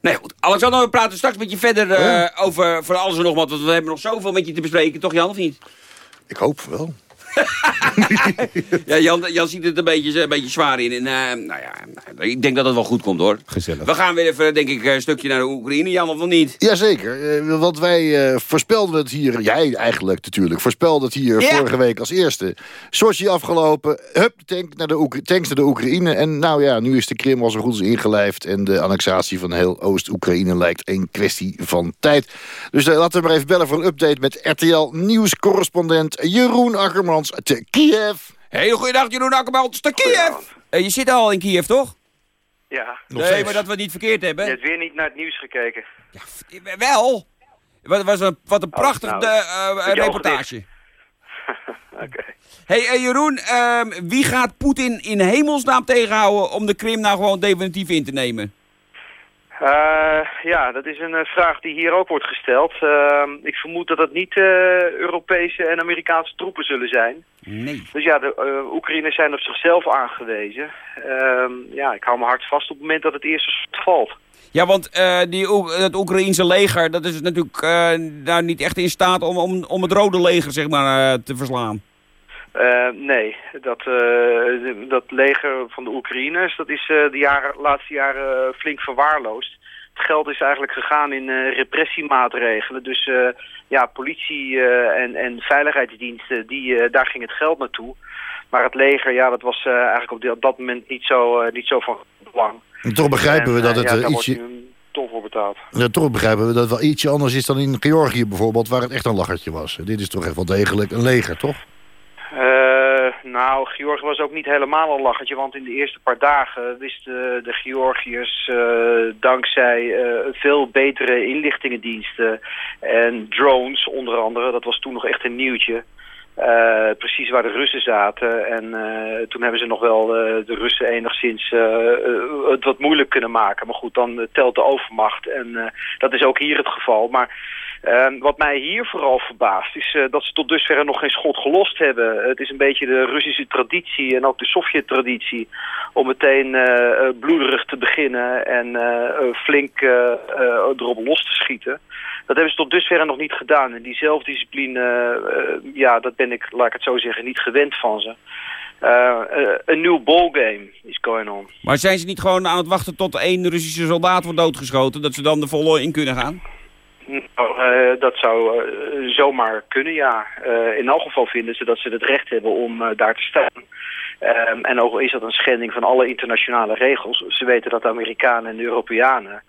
Nee, goed. Alexander, we praten straks met je verder eh, over voor alles en nog wat. Want we hebben nog zoveel met je te bespreken, toch Jan, of niet? Ik hoop wel. Ja, Jan, Jan ziet het een beetje, een beetje zwaar in. En, eh, nou ja, ik denk dat het wel goed komt, hoor. Gezellig. We gaan weer even, denk ik, een stukje naar de Oekraïne, Jan, of nog niet? Jazeker, eh, want wij eh, voorspelden het hier, jij eigenlijk natuurlijk, voorspelde het hier Ja. vorige week als eerste. Sochi afgelopen, hup, tank naar de tanks naar de Oekraïne. En nou ja, nu is de Krim al zo goed als ingelijfd. En de annexatie van heel Oost-Oekraïne lijkt een kwestie van tijd. Dus eh, laten we maar even bellen voor een update met RTL Nieuws-correspondent Jeroen Akkermans te Kiev. Hele goeiedag, Jeroen Akkerman. Het is Kiev. Eh, je zit al in Kiev, toch? Ja. nee, maar dat we het niet verkeerd hebben. Je hebt weer niet naar het nieuws gekeken. Wel. Wat, was een, wat een Oh, prachtige nou, eh, ogen reportage. Oké. hey, eh, Jeroen, ehm, wie gaat Poetin in hemelsnaam tegenhouden om de Krim nou gewoon definitief in te nemen? Eh, ja, dat is een eh, vraag die hier ook wordt gesteld. Ehm, ik vermoed dat het niet eh, Europese en Amerikaanse troepen zullen zijn. Nee. Dus ja, de Oekraïners zijn op zichzelf aangewezen. Ehm, ja, ik hou me hard vast op het moment dat het eerste schot valt. Ja, want die, het Oekraïense leger, dat is natuurlijk eh, nou niet echt in staat om, om, om het rode leger zeg maar, te verslaan. Eh, nee, dat, eh, dat leger van de Oekraïners, dat is eh, de jaren, laatste jaren flink verwaarloosd. Het geld is eigenlijk gegaan in repressiemaatregelen. Dus ja, politie en, en veiligheidsdiensten, die, daar ging het geld naartoe. Maar het leger, ja, dat was eigenlijk op, op dat moment niet zo, niet zo van belang. En toch begrijpen we dat het ja, ietsje... tol voor betaald. Ja, toch begrijpen we dat het wel ietsje anders is dan in Georgië bijvoorbeeld, waar het echt een lachertje was. Dit is toch echt wel degelijk een leger, toch? Eh, nou, Georgië was ook niet helemaal een lachertje, want in de eerste paar dagen wisten de Georgiërs eh, dankzij eh, veel betere inlichtingendiensten en drones onder andere, dat was toen nog echt een nieuwtje, precies waar de Russen zaten. En toen hebben ze nog wel de Russen enigszins het wat moeilijk kunnen maken. Maar goed, dan telt de overmacht en dat is ook hier het geval. Maar eh, wat mij hier vooral verbaast is eh, dat ze tot dusver nog geen schot gelost hebben. Het is een beetje de Russische traditie en ook de Sovjet-traditie om meteen eh, bloederig te beginnen en flink erop los te schieten. Dat hebben ze tot dusver nog niet gedaan. En die zelfdiscipline, ja, dat ben ik, laat ik het zo zeggen, niet gewend van ze. Een nieuw ballgame is going on. Maar zijn ze niet gewoon aan het wachten tot één Russische soldaat wordt doodgeschoten, dat ze dan de volle in kunnen gaan? Nou, eh, dat zou eh, zomaar kunnen, ja. Eh, in elk geval vinden ze dat ze het recht hebben om daar te staan. Ehm, en ook is dat een schending van alle internationale regels. Ze weten dat de Amerikanen en Europeanen...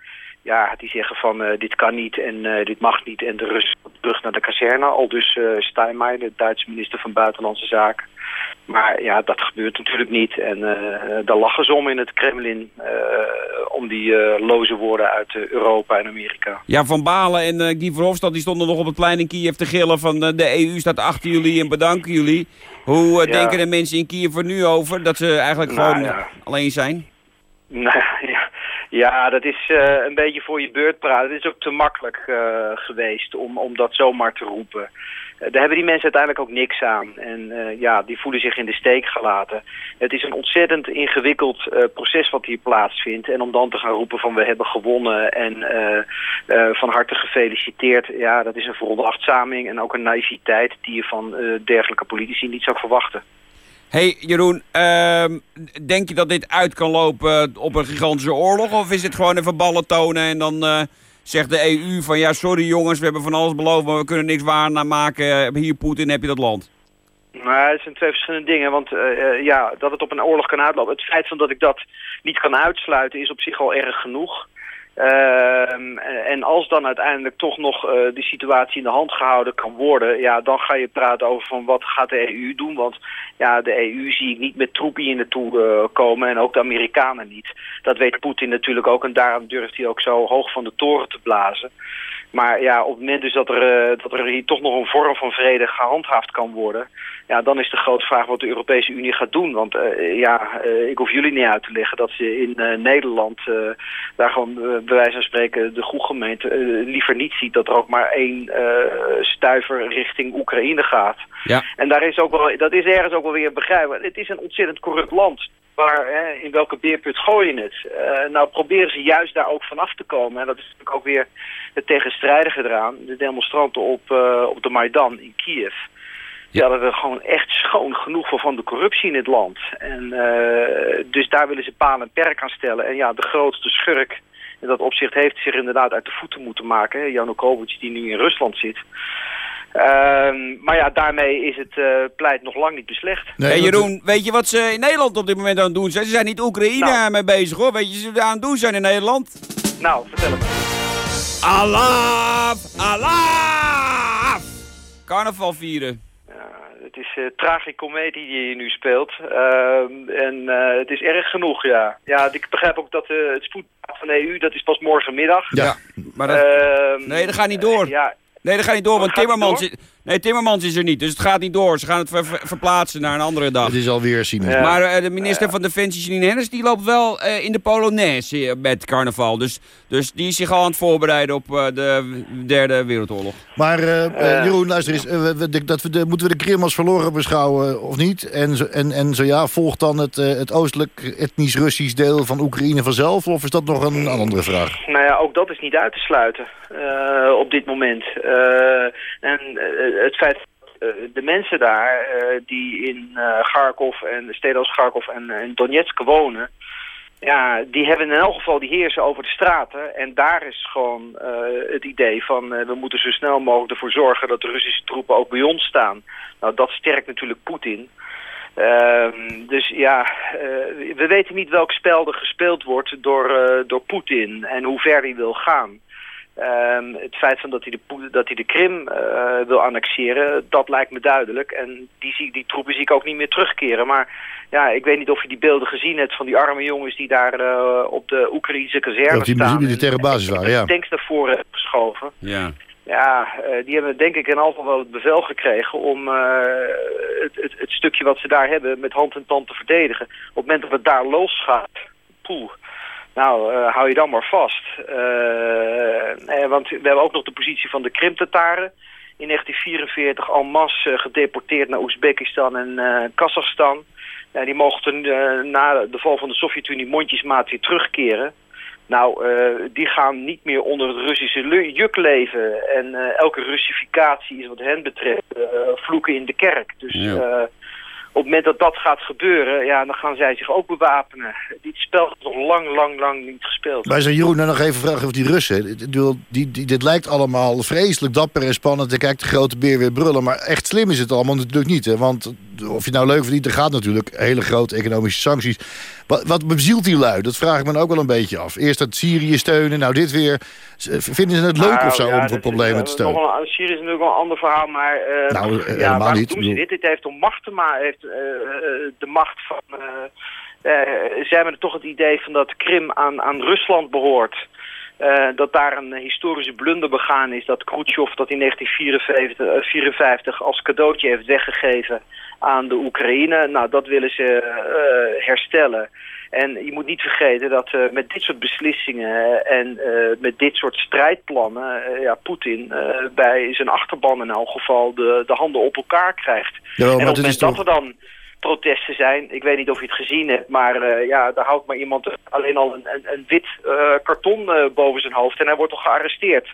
Ja, die zeggen van eh, dit kan niet en eh, dit mag niet. En de Russen terug naar de kazerne. Al dus eh Steinmeier, de Duitse minister van Buitenlandse Zaken. Maar ja, dat gebeurt natuurlijk niet. En daar lachen ze om in het Kremlin. om die loze woorden uit Europa en Amerika. Ja, Van Balen en eh, Guy Verhofstadt die stonden nog op het plein in Kiev te gillen van de EU staat achter jullie en bedanken jullie. Hoe Ja. denken de mensen in Kiev er nu over dat ze eigenlijk Nou, gewoon ja. alleen zijn? Nou ja, ja, dat is eh, een beetje voor je beurt praten. Het is ook te makkelijk eh, geweest om, om dat zomaar te roepen. Eh, daar hebben die mensen uiteindelijk ook niks aan. En ja, die voelen zich in de steek gelaten. Het is een ontzettend ingewikkeld proces wat hier plaatsvindt. En om dan te gaan roepen van we hebben gewonnen en van harte gefeliciteerd. Ja, dat is een veronachtzaming en ook een naïviteit die je van dergelijke politici niet zou verwachten. Hey, Jeroen, ehm, denk je dat dit uit kan lopen op een gigantische oorlog? Of is het gewoon even ballen tonen en dan eh, zegt de EU van ja, sorry jongens, we hebben van alles beloofd, maar we kunnen niks waar maken. Hier Poetin, heb je dat land. Nou, het zijn twee verschillende dingen. Want eh, eh, ja, dat het op een oorlog kan uitlopen. Het feit van dat ik dat niet kan uitsluiten is op zich al erg genoeg. Ehm, en als dan uiteindelijk toch nog eh die situatie in de hand gehouden kan worden... ja, dan ga je praten over van wat gaat de EU doen. Want ja, de EU zie ik niet met troepen hier naartoe eh, komen en ook de Amerikanen niet. Dat weet Poetin natuurlijk ook en daarom durft hij ook zo hoog van de toren te blazen. Maar ja, op het moment dus dat er, eh, dat er hier toch nog een vorm van vrede gehandhaafd kan worden... ja, dan is de grote vraag wat de Europese Unie gaat doen. Want eh, ja, eh, ik hoef jullie niet uit te leggen dat ze in Nederland... daar gewoon bij wijze van spreken de goede gemeente liever niet ziet... dat er ook maar één stuiver richting Oekraïne gaat. Ja. En daar is ook wel, dat is ergens ook wel weer begrijpen. Het is een ontzettend corrupt land. Maar hè, in welke beerput gooi je het? Eh, nou proberen ze juist daar ook vanaf te komen. En dat is natuurlijk ook weer het tegenstrijdige eraan. De demonstranten op, eh, op de Maidan in Kiev. Die hadden er gewoon echt schoon genoeg van, van de corruptie in het land. En eh, dus daar willen ze paal en perk aan stellen. En ja, de grootste schurk in dat opzicht heeft zich inderdaad uit de voeten moeten maken. Janukovic die nu in Rusland zit. Ehm, maar ja, daarmee is het eh, pleit nog lang niet beslecht. hey, Jeroen, weet je wat ze in Nederland op dit moment aan het doen zijn? Ze zijn niet Oekraïne mee bezig hoor. Weet je wat ze aan het doen zijn in Nederland? Nou, vertel hem. Alaf! Alaf! Carnaval vieren. het is uh, tragicomedie die je nu speelt. Ehm, en eh, het is erg genoeg, ja. Ja, ik begrijp ook dat uh, het spoedpaard van de EU, dat is pas morgenmiddag. Ja, maar dat... Ehm, nee, dat gaat niet door. ja, Nee, dat gaat niet door, want Timmermans, door? Nee, Timmermans is er niet. Dus het gaat niet door. Ze gaan het ver- ver- verplaatsen naar een andere dag. Het is alweer cynisch. Ja. Maar eh, de minister van Defensie, Janine Hennis, die loopt wel eh, in de Polonaise met carnaval. Dus, dus die is zich al aan het voorbereiden op eh, de derde wereldoorlog. Maar. Jeroen, luister eens. we- we- de- dat we de, moeten we de Krim als verloren beschouwen of niet? En zo, en, en zo ja, volgt dan het, het oostelijk etnisch-Russisch deel van Oekraïne vanzelf? Of is dat nog een andere vraag? Nou ja, ook dat is niet uit te sluiten eh, op dit moment. Eh, en het feit eh, de mensen daar eh, die in eh Kharkov en steden als Kharkov en, Donetsk wonen... Ja, die hebben in elk geval die heersen over de straten. En daar is gewoon eh, het idee van eh, we moeten zo snel mogelijk ervoor zorgen dat de Russische troepen ook bij ons staan. Nou, dat sterkt natuurlijk Poetin. Ehm, dus ja, eh, we weten niet welk spel er gespeeld wordt door, eh, door Poetin en hoe ver hij wil gaan. Ehm, het feit van dat hij de, dat hij de Krim eh, wil annexeren, dat lijkt me duidelijk. En die, zie, die troepen zie ik ook niet meer terugkeren. Maar ja, ik weet niet of je die beelden gezien hebt van die arme jongens die daar eh, op de Oekraïnse kazerne Op die staan. militaire basis en- waren, ja. tanks naar voren hebben geschoven. Ja. Ja, eh, die hebben denk ik in ieder geval wel het bevel gekregen om eh, het, het, het stukje wat ze daar hebben met hand en tand te verdedigen. Op het moment dat het daar losgaat, poeh, nou eh, hou je dan maar vast. Eh, eh, want we hebben ook nog de positie van de Krim-Tataren. In 1944 en masse eh, gedeporteerd naar Oezbekistan en Kazachstan. Ja, die mochten na de val van de Sovjet-Unie mondjesmaat weer terugkeren. Nou, die gaan niet meer onder het Russische juk leven. En elke Russificatie is wat hen betreft vloeken in de kerk. Dus Ja. Op het moment dat dat gaat gebeuren, ja, dan gaan zij zich ook bewapenen. Dit spel is nog lang, lang, lang niet gespeeld. Wij zijn Jeroen, nog even vragen over die Russen. Die, die, dit lijkt allemaal vreselijk dapper en spannend. En kijk de grote beer weer brullen. Maar echt slim is het allemaal natuurlijk niet. Hè? Want of je het nou leuk vindt, er gaat natuurlijk hele grote economische sancties. Wat, wat bezielt die lui? Dat vraag ik me ook wel een beetje af. Eerst dat Syrië steunen, nou dit weer. Vinden ze het leuk Nou, of zo ja, om voor problemen eh, te steunen? nog een- Syrië is natuurlijk wel een ander verhaal, maar eh, Nou, eh, ja, helemaal waarom niet. doen ze dit? Dit heeft om macht te maken, heeft de macht van... eh eh, zij hebben toch het idee van dat Krim aan, aan Rusland behoort. Eh, dat daar een historische blunder begaan is. Dat Khrushchev dat in 1954 eh, 54 als cadeautje heeft weggegeven aan de Oekraïne. Nou, dat willen ze eh, herstellen. En je moet niet vergeten dat eh, met dit soort beslissingen en met dit soort strijdplannen... ja, Poetin bij zijn achterban in elk geval de, de handen op elkaar krijgt. Ja, en op het dat moment dat er dan protesten zijn, ik weet niet of je het gezien hebt... maar eh, ja, daar houdt maar iemand alleen al een, een, wit eh, karton eh, boven zijn hoofd... en hij wordt toch gearresteerd.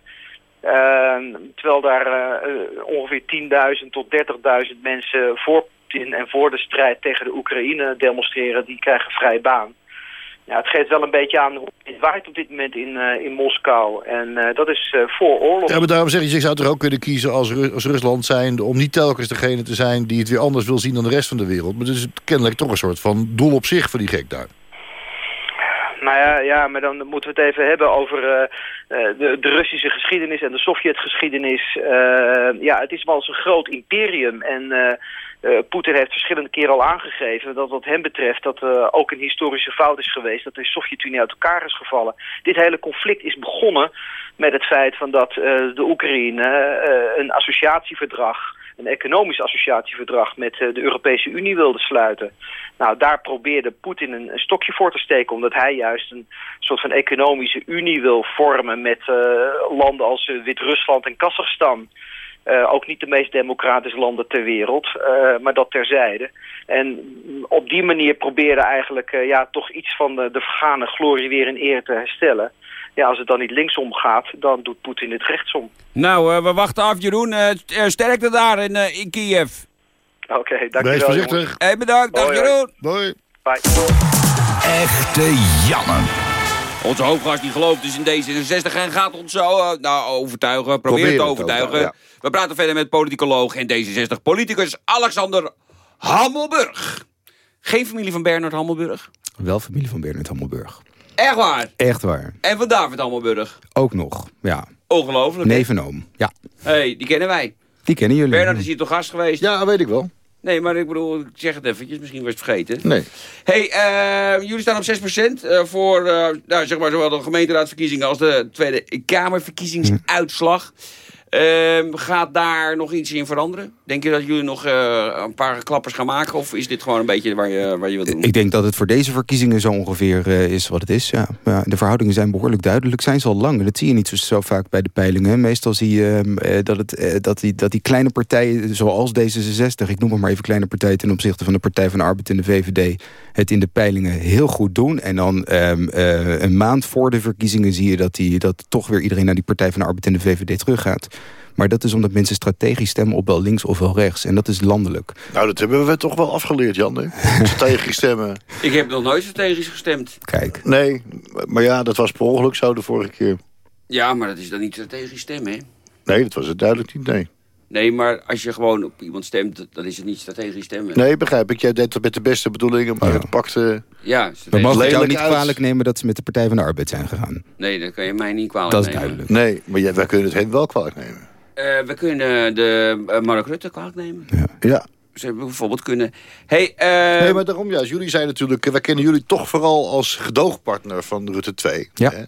Ehm, terwijl daar ongeveer 10.000 tot 30.000 mensen voor en voor de strijd tegen de Oekraïne demonstreren, die krijgen vrij baan. Ja, het geeft wel een beetje aan hoe het waait op dit moment in, eh, in Moskou. En eh, dat is eh, voor oorlog. Ja, maar daarom zeg je, je zou toch ook kunnen kiezen als, Ru- als Rusland zijn... om niet telkens degene te zijn die het weer anders wil zien dan de rest van de wereld. Maar het is kennelijk toch een soort van doel op zich voor die gek daar. Nou ja, ja, maar dan moeten we het even hebben over de, de Russische geschiedenis en de Sovjetgeschiedenis. Eh, ja, het is wel eens een groot imperium en eh, Poetin heeft verschillende keren al aangegeven dat wat hem betreft dat eh, ook een historische fout is geweest, dat de Sovjet-Unie uit elkaar is gevallen. Dit hele conflict is begonnen met het feit van dat eh, de Oekraïne een associatieverdrag, een economisch associatieverdrag met de Europese Unie wilde sluiten. Nou, daar probeerde Poetin een, een stokje voor te steken, omdat hij juist een soort van economische unie wil vormen met landen als Wit-Rusland en Kazachstan. Eh, ook niet de meest democratische landen ter wereld, eh, maar dat terzijde. En op die manier probeerde eigenlijk eh, ja, toch iets van de, de vergane glorie weer in eer te herstellen. Ja, als het dan niet linksom gaat, dan doet Poetin het rechtsom. Nou, eh, we wachten af, Jeroen. St- sterkte daar in, eh, in Kiev. Oké, dankjewel. Wees voorzichtig. Hey, bedankt. Dag, Hoi. Jeroen. Doei. Bye. Echte jammer. Onze hoofdgast die gelooft dus in D66 en gaat ons zo eh, nou, overtuigen. Probeer Proberen te het overtuigen. We praten verder met politicoloog en D66 politicus Alexander Hammelburg. Geen familie van Bernard Hammelburg? Wel familie van Bernard Hammelburg. Echt waar? Echt waar. En van David Hammelburg? Ook nog, ja. Ongelooflijk. Neef en oom. Ja, hey, die kennen wij. die kennen jullie. Bernard is hier toch gast geweest? Ja, weet ik wel. Nee, maar ik bedoel, ik zeg het eventjes, misschien was het vergeten. Nee. hey, eh, jullie staan op 6% eh, voor eh, nou, zeg maar, zowel de gemeenteraadsverkiezingen als de Tweede Kamerverkiezingsuitslag. Ehm, gaat daar nog iets in veranderen? Denk je dat jullie nog eh, een paar klappers gaan maken? Of is dit gewoon een beetje waar je, waar je wilt doen? Ik denk dat het voor deze verkiezingen zo ongeveer eh, is wat het is. Ja. De verhoudingen zijn behoorlijk duidelijk. Zijn ze al lang. Dat zie je niet zo, vaak bij de peilingen. Meestal zie je ehm, eh, dat, het, dat, die, dat die kleine partijen, zoals D66... ik noem het maar even kleine partijen ten opzichte van de Partij van de Arbeid en de VVD... het in de peilingen heel goed doen. En dan ehm, eh, een maand voor de verkiezingen zie je dat, die, dat toch weer iedereen... naar die Partij van de Arbeid en de VVD teruggaat. Maar dat is omdat mensen strategisch stemmen op wel links of wel rechts. En dat is landelijk. Nou, dat hebben we toch wel afgeleerd, Jan. hè? Strategisch stemmen. Ik heb nog nooit strategisch gestemd. Kijk. Nee, maar ja, dat was per ongeluk zo de vorige keer. Ja, maar dat is dan niet strategisch stemmen, hè? Nee, dat was het duidelijk niet, nee. Nee, maar als je gewoon op iemand stemt, dan is het niet strategisch stemmen. Nee, begrijp ik. Jij deed dat met de beste bedoelingen, maar het pakte... Ja, We mogen jou niet uit. kwalijk nemen dat ze met de Partij van de Arbeid zijn gegaan. Nee, dat kan je mij niet kwalijk Dat is nemen. duidelijk. Nee, maar jij, wij kunnen het hen wel kwalijk nemen. Eh, we kunnen de eh, Mark Rutte kwalijk nemen. Ja. Ze hebben bijvoorbeeld kunnen... Hey, eh, Nee, maar daarom juist. Jullie zijn natuurlijk... Wij kennen jullie toch vooral als gedoogpartner van Rutte 2. Ja. Hè?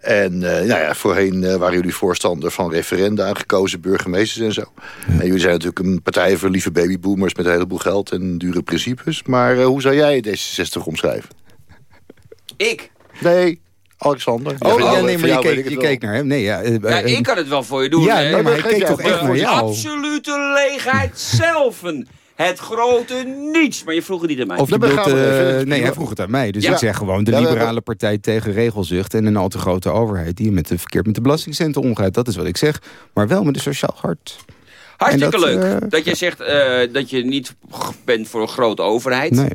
En eh, nou ja, voorheen eh, waren jullie voorstander van referenda, gekozen burgemeesters en zo. En jullie zijn natuurlijk een partij voor lieve babyboomers met een heleboel geld en dure principes. Maar eh, hoe zou jij D66 omschrijven? ik? Nee, Alexander. Oh, ja, nee, maar je keek, ik je het wel. keek naar hem. Nee, ja, eh, Ja, eh, ik kan het wel voor je doen. Ja, nee, maar keek toch echt naar jou. absolute leegheid zelf. Het grote niets. Maar je vroeg het niet aan mij. Of je bedoelt, we eh, nee, hij vroeg het aan mij. Dus Ja. ik zeg gewoon de liberale partij tegen regelzucht... en een al te grote overheid die met de, verkeerd met de belastingcenten omgaat. Dat is wat ik zeg. Maar wel met een sociaal hart. Hartstikke dat, leuk. dat je zegt eh, dat je niet bent voor een grote overheid. Nee.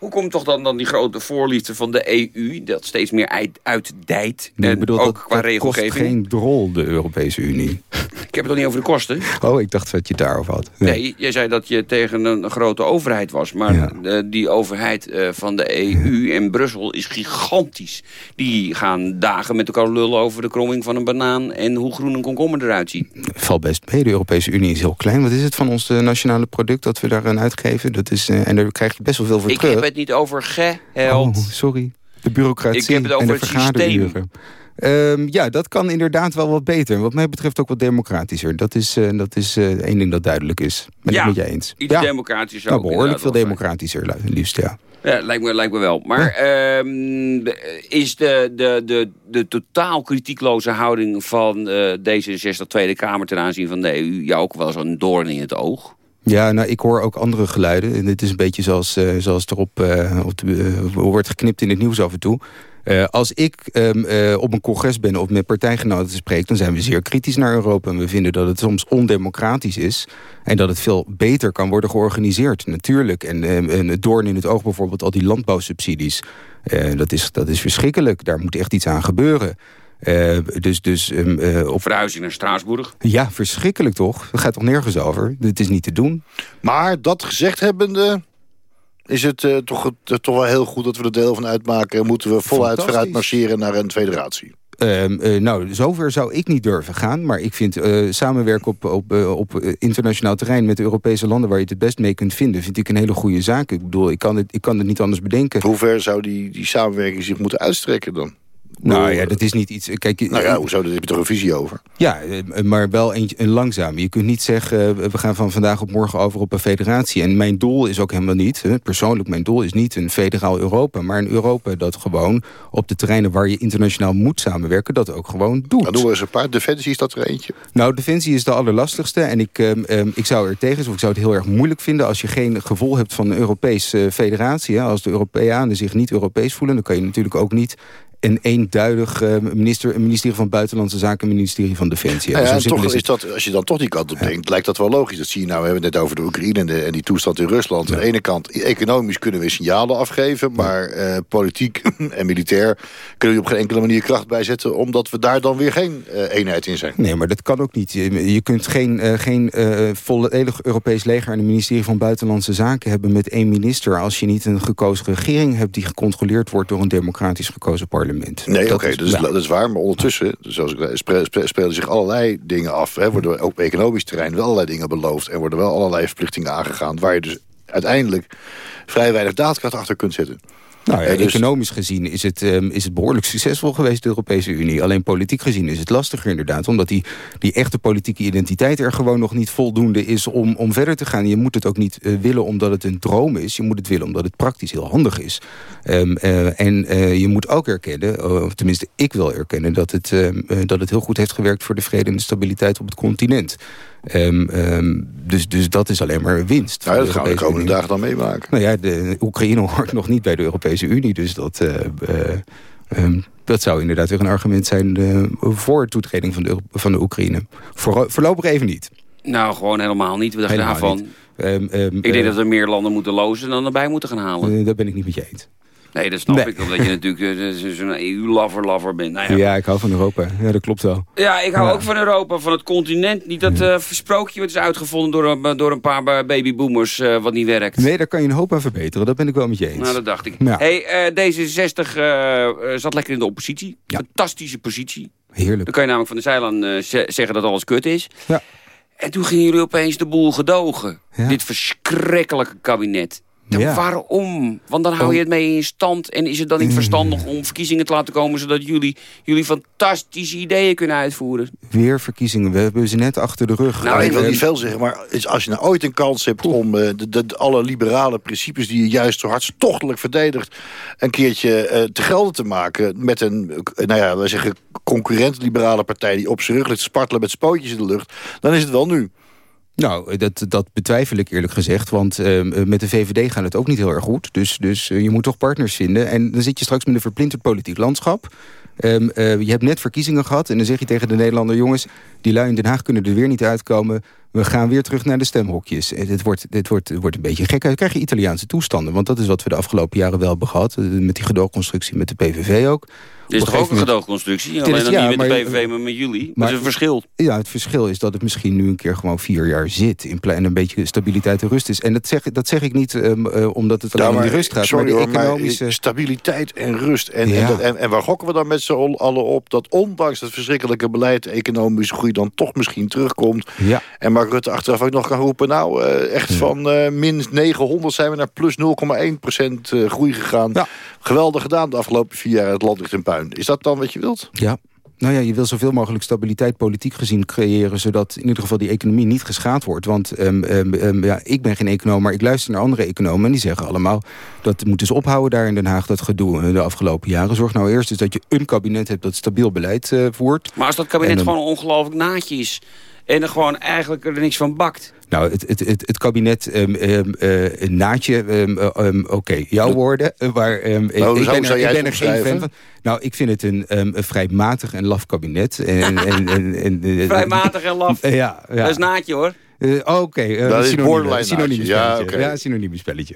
Hoe komt toch dan, dan die grote voorliefde van de EU... dat steeds meer uit, uitdijt? Nee, ik bedoel, ook dat, qua dat kost regelgeving? geen drol, de Europese Unie. Ik heb het toch niet over de kosten? Oh, ik dacht dat je het daarover had. Nee, jij zei dat je tegen een grote overheid was. Maar Ja. die overheid eh, van de EU en Brussel is gigantisch. Die gaan dagen met elkaar lullen over de kromming van een banaan... en hoe groen een komkommer eruit ziet. Valt best mee. De Europese Unie is heel klein. Wat is het van ons eh, nationale product dat we daaraan uitgeven? Dat is, eh, en daar krijg je best wel veel voor Ik terug. Het niet over geheld. Oh, sorry. De bureaucratie Ik heb het over en de het vergaderuren. Ehm, ja, dat kan inderdaad wel wat beter. Wat mij betreft ook wat democratischer. Dat is, eh, dat is eh, één ding dat duidelijk is. Ben Ja, ik met je eens. Iets ja. Nou, behoorlijk veel democratischer, liefst, ja. Ja, lijkt me, lijkt me wel. Maar ehm, de- is de, de, de, de totaal kritiekloze houding van eh, D66 Tweede Kamer... ten aanzien van de EU jou ook wel zo'n doorn in het oog? Ja, nou, ik hoor ook andere geluiden. En dit is een beetje zoals, eh, zoals erop eh, op de, eh, wordt geknipt in het nieuws af en toe. Eh, als ik ehm, eh, op een congres ben of met partijgenoten spreek... dan zijn we zeer kritisch naar Europa. En we vinden dat het soms ondemocratisch is. En dat het veel beter kan worden georganiseerd, natuurlijk. En, ehm, en het doorn in het oog bijvoorbeeld al die landbouwsubsidies. Eh, dat, is, dat is verschrikkelijk. Daar moet echt iets aan gebeuren. Eh, dus dus ehm, eh, op... Verhuizing naar Straatsburg? Ja, verschrikkelijk toch? Dat gaat toch nergens over? Dit is niet te doen. Maar dat gezegd hebbende... is het eh, toch, toch wel heel goed dat we er deel van uitmaken... en moeten we voluit vooruit marcheren naar een federatie. Ehm, eh, nou, zover zou ik niet durven gaan. Maar ik vind eh, samenwerken op, op, op internationaal terrein... met de Europese landen waar je het het best mee kunt vinden... vind ik een hele goede zaak. Ik bedoel, ik kan het, ik kan het niet anders bedenken. Hoe ver zou die, die samenwerking zich moeten uitstrekken dan? Nou ja, dat is niet iets... Kijk, Nou ja, hoezo? Daar heb je toch een visie over? Ja, eh, maar wel een, een langzame. Je kunt niet zeggen, eh, we gaan van vandaag op morgen over op een federatie. En mijn doel is ook helemaal niet, persoonlijk mijn doel is niet een federaal Europa. Maar een Europa dat gewoon op de terreinen waar je internationaal moet samenwerken, dat ook gewoon doet. Dan doen we eens een paar. Defensie is dat er eentje. Nou, defensie is de allerlastigste. En ik, ehm, ehm, ik zou er tegen zijn, of ik zou het heel erg moeilijk vinden... als je geen gevoel hebt van een Europese federatie. Als de Europeanen zich niet Europees voelen... dan kan je natuurlijk ook niet een eenduidig eh, minister, ministerie van Buitenlandse Zaken... ministerie van Defensie. Nou ja, en toch is het. dat, als je dan toch die kant op denkt, lijkt dat wel logisch. Dat zie je nou, we hebben het net over de Oekraïne en, de, en die toestand in Rusland. Aan de ene kant, economisch kunnen we signalen afgeven, maar eh, politiek en militair kunnen we op geen enkele manier kracht bijzetten, omdat we daar dan weer geen eh, eenheid in zijn. Nee, maar dat kan ook niet. Je, kunt geen, geen volledig Europees leger... en een ministerie van Buitenlandse Zaken hebben met één minister... als je niet een gekozen regering hebt die gecontroleerd wordt... door een democratisch gekozen parlement. Parlement. Nee, oké, dat, is, ja. dat is waar. Maar ondertussen, zoals ik zei, spelen zich allerlei dingen af. Hè, worden ook op economisch terrein wel allerlei dingen beloofd. En worden wel allerlei verplichtingen aangegaan. Waar je dus uiteindelijk vrij weinig daadkracht achter kunt zetten. Nou ja, Eh, dus- economisch gezien is het, ehm, is het behoorlijk succesvol geweest, de Europese Unie. Alleen politiek gezien is het lastiger inderdaad. Omdat die, die echte politieke identiteit er gewoon nog niet voldoende is om, om verder te gaan. Je moet het ook niet eh, willen omdat het een droom is. Je moet het willen omdat het praktisch heel handig is. Ehm, eh, en je moet ook erkennen, of tenminste ik wil erkennen... Dat het, ehm, eh, dat het heel goed heeft gewerkt voor de vrede en de stabiliteit op het continent. Ehm, ehm, dus, dus dat is alleen maar winst. Nou, voor dat gaan we de komende Unie. dagen dan meemaken. Nou ja, de Oekraïne hoort nog niet bij de Europese Unie. Dus dat, eh, eh, ehm, dat zou inderdaad weer een argument zijn eh, voor toetreding van de, van de Oekraïne. Voor, voorlopig even niet. Nou, gewoon helemaal niet. We dachten daarvan. Ehm, ehm, Ik denk dat we meer landen moeten lozen dan erbij moeten gaan halen. daar ben ik niet met je eens. Nee, dat snap Nee. ik. Omdat je natuurlijk eh, zo- zo'n EU-lover-lover bent. Nou Ja. ja. ik hou van Europa. Ja, dat klopt wel. Ja, ik hou Ja. ook van Europa, van het continent. Niet dat eh versprookje wat is uitgevonden door een, door een paar ba- babyboomers eh, wat niet werkt. Nee, daar kan je een hoop aan verbeteren. Dat ben ik wel met je eens. Nou, dat dacht ik. Ja. Hey, eh, D66 eh, eh, zat lekker in de oppositie. Fantastische positie. Heerlijk. Dan kan je namelijk van de eh, ze- zeggen dat alles kut is. Ja. En toen gingen jullie opeens de boel gedogen. Dit verschrikkelijke kabinet. Dan Ja. Waarom? Want dan hou je Oh. het mee in stand. En is het dan niet verstandig om verkiezingen te laten komen... zodat jullie jullie fantastische ideeën kunnen uitvoeren? Weer verkiezingen. We hebben ze net achter de rug. Nou, ik wil niet veel zeggen, maar is- als je nou ooit een kans hebt om eh, de, de- alle liberale principes die je juist zo hartstochtelijk verdedigt, een keertje eh, te gelden te maken met een, eh, nou ja, wij zeggen concurrent liberale partij die op zijn rug ligt te spartelen met spootjes in de lucht, dan is het wel nu. Nou, dat, dat betwijfel ik eerlijk gezegd. Want ehm, met de VVD gaat het ook niet heel erg goed. Dus, dus eh, je moet toch partners vinden. En dan zit je straks met een verplinterd politiek landschap. Ehm, eh, je hebt net verkiezingen gehad. En dan zeg je tegen de Nederlander... jongens, die lui in Den Haag kunnen er weer niet uitkomen. We gaan weer terug naar de stemhokjes. Eh, Het wordt, het wordt, wordt een beetje gek. Dan krijg je Italiaanse toestanden. Want dat is wat we de afgelopen jaren wel hebben gehad. Eh, Met die gedoogconstructie met de PVV ook. Dit is toch ook een gedoogconstructie? Dit Alleen is- dan ja, niet met de maar- PVV, maar met jullie. Maar maar- dat is een verschil. Ja, het verschil is dat het misschien nu een keer gewoon vier jaar zit. In en een beetje stabiliteit en rust is. En dat zeg, dat zeg ik niet ehm, eh, omdat het alleen Ja, om maar, die rust gaat. sorry maar de maar economische... stabiliteit en rust. En, Ja. en, dat- en, en waar gokken we dan met z'n allen op? Dat ondanks het verschrikkelijke beleid... de economische groei dan toch misschien terugkomt. Ja. En Mark Rutte achteraf ook nog kan roepen... nou, eh, echt van eh, min 900 zijn we naar plus 0,1 procent eh, groei gegaan. Geweldig gedaan de afgelopen vier jaar. Het land ligt in puin. Is dat dan wat je wilt? Ja. Nou ja, je wil zoveel mogelijk stabiliteit politiek gezien creëren... zodat in ieder geval die economie niet geschaad wordt. Want ehm, ehm, ehm, ja, ik ben geen econoom, maar ik luister naar andere economen... en die zeggen allemaal, dat moeten ze ophouden daar in Den Haag... dat gedoe eh, de afgelopen jaren. Zorg nou eerst eens dat je een kabinet hebt dat stabiel beleid eh, voert. Maar als dat kabinet dan- gewoon ongelooflijk naadje is... en er gewoon eigenlijk er niks van bakt... Nou, het, het, het, het kabinet, ehm ehm eh, een naadje, ehm, eh, ehm, oké, jouw woorden. eh, Maar ehm, ik- Nou, ik, zo ben zou er, jij ik het ben er geen fan van. Nou, ik vind het een, ehm, een vrij matig en laf kabinet. En, en, en, en, eh, Vrij matig en laf. Eh, ja, ja. Dat is naadje, hoor. Eh, Oké, eh, Dat is synoniem, borderline synoniem naadje. Ja, spelletje. oké. Ja, synoniem spelletje.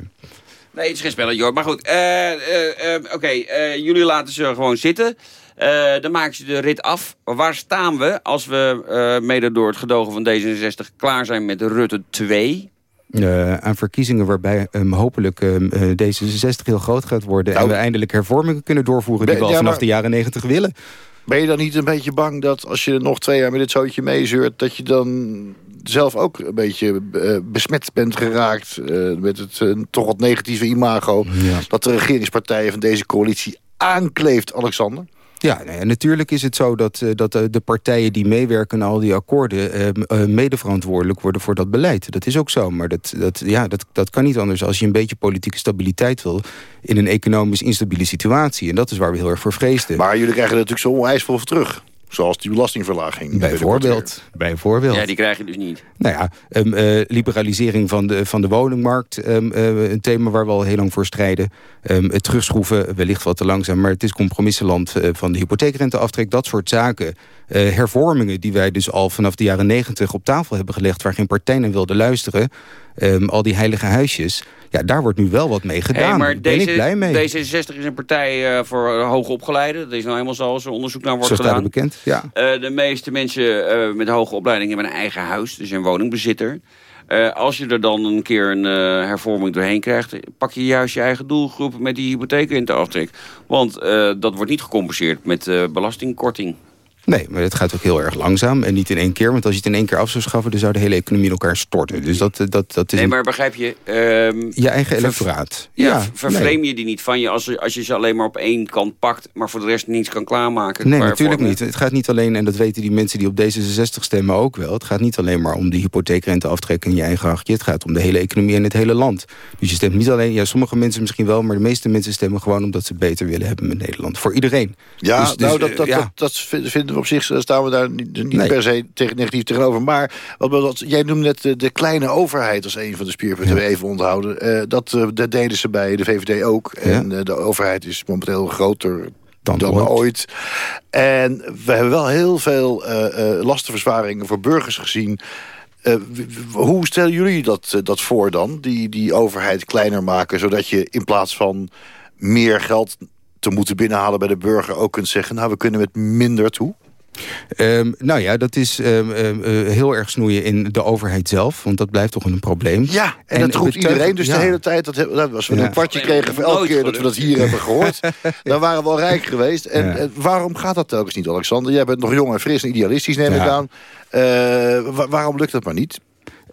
Nee, het is geen spelletje hoor. Maar goed, eh, eh, eh, oké, eh, jullie laten ze gewoon zitten. Eh, dan maken ze de rit af. Waar staan we als we eh, mede door het gedogen van D66 klaar zijn met Rutte 2? Eh, aan verkiezingen waarbij ehm, hopelijk eh, D66 heel groot gaat worden... en we eindelijk hervormingen kunnen doorvoeren die we al Nou, ja, vanaf maar- de jaren negentig willen. Ben je dan niet een beetje bang dat als je nog twee jaar met dit zootje meezeurt... dat je dan zelf ook een beetje eh, besmet bent geraakt... eh, met het eh, toch wat negatieve imago... dat de regeringspartijen van deze coalitie aankleeft, Alexander? Ja, ja, natuurlijk is het zo dat, dat de partijen die meewerken aan al die akkoorden... eh, eh, medeverantwoordelijk worden voor dat beleid. Dat is ook zo, maar dat, dat, ja, dat, dat kan niet anders... als je een beetje politieke stabiliteit wil... in een economisch instabiele situatie. En dat is waar we heel erg voor vreesden. Maar jullie krijgen er natuurlijk zo onwijs veel voor terug. Zoals die belastingverlaging. Bijvoorbeeld. Bijvoorbeeld. Ja, die krijg je dus niet. Nou ja, ehm, eh, liberalisering van de, van de woningmarkt. ehm, eh, een thema waar we al heel lang voor strijden. Ehm, het terugschroeven, wellicht wat te langzaam... maar het is compromissenland eh, van de hypotheekrenteaftrek. Dat soort zaken. Eh, hervormingen die wij dus al vanaf de jaren negentig op tafel hebben gelegd... waar geen partij naar wilde luisteren. Ehm, al die heilige huisjes. Ja, daar wordt nu wel wat mee gedaan. Hey, maar Daar ben ik blij mee. D66 is een partij uh, voor hoogopgeleiden. Dat is nou helemaal zo als er onderzoek naar wordt Zo staat gedaan. het bekend, ja. Uh, de meeste mensen met hoge opleiding hebben een eigen huis. Dus een woningbezitter. Eh, als je er dan een keer een eh, hervorming doorheen krijgt... pak je juist je eigen doelgroep met die hypotheekrenteaftrek. Want eh, dat wordt niet gecompenseerd met eh, belastingkorting. Nee, maar het gaat ook heel erg langzaam en niet in één keer. Want als je het in één keer af zou schaffen... dan zou de hele economie in elkaar storten. Dus dat, dat, dat is Nee, maar begrijp je... ehm, je eigen ver- electoraat. Ja, nee. vervreem je die niet van je als, je als je ze alleen maar op één kant pakt... maar voor de rest niets kan klaarmaken? Nee, natuurlijk niet. Het gaat niet alleen, en dat weten die mensen die op D66 stemmen ook wel... het gaat niet alleen maar om de hypotheekrente aftrekken in je eigen hachje. Het gaat om de hele economie en het hele land. Dus je stemt niet alleen... Ja, sommige mensen misschien wel, maar de meeste mensen stemmen gewoon... omdat ze het beter willen hebben met Nederland. Voor iedereen. Ja, Dus- dus, nou, dat, eh, dat, ja. dat, dat vinden op zich, eh, staan we daar niet, niet Nee. per se tegen, negatief tegenover. Maar wat, wat, jij noemde net de, de kleine overheid als een van de spierpunten, we even onthouden. Eh, dat, eh, dat deden ze bij de VVD ook. En de overheid is momenteel groter Dan dan, ooit. ooit. En we hebben wel heel veel lastenverzwaringen voor burgers gezien... Hoe stellen jullie dat, dat voor dan? Die, die overheid kleiner maken, zodat je in plaats van meer geld te moeten binnenhalen bij de burger ook kunt zeggen... nou, we kunnen met minder toe? Ehm, nou ja, dat is ehm, ehm, eh, heel erg snoeien in de overheid zelf. Want dat blijft toch een probleem. Ja, en, dat roept betuigen- iedereen dus ja. de hele tijd. Dat, dat als we Ja. een kwartje kregen voor elke keer dat we dat hier hebben gehoord... dan waren we al rijk geweest. En Ja. waarom gaat dat telkens niet, Alexander? Jij bent nog jong en fris en idealistisch, neem ik aan. Eh, wa- waarom lukt dat maar niet?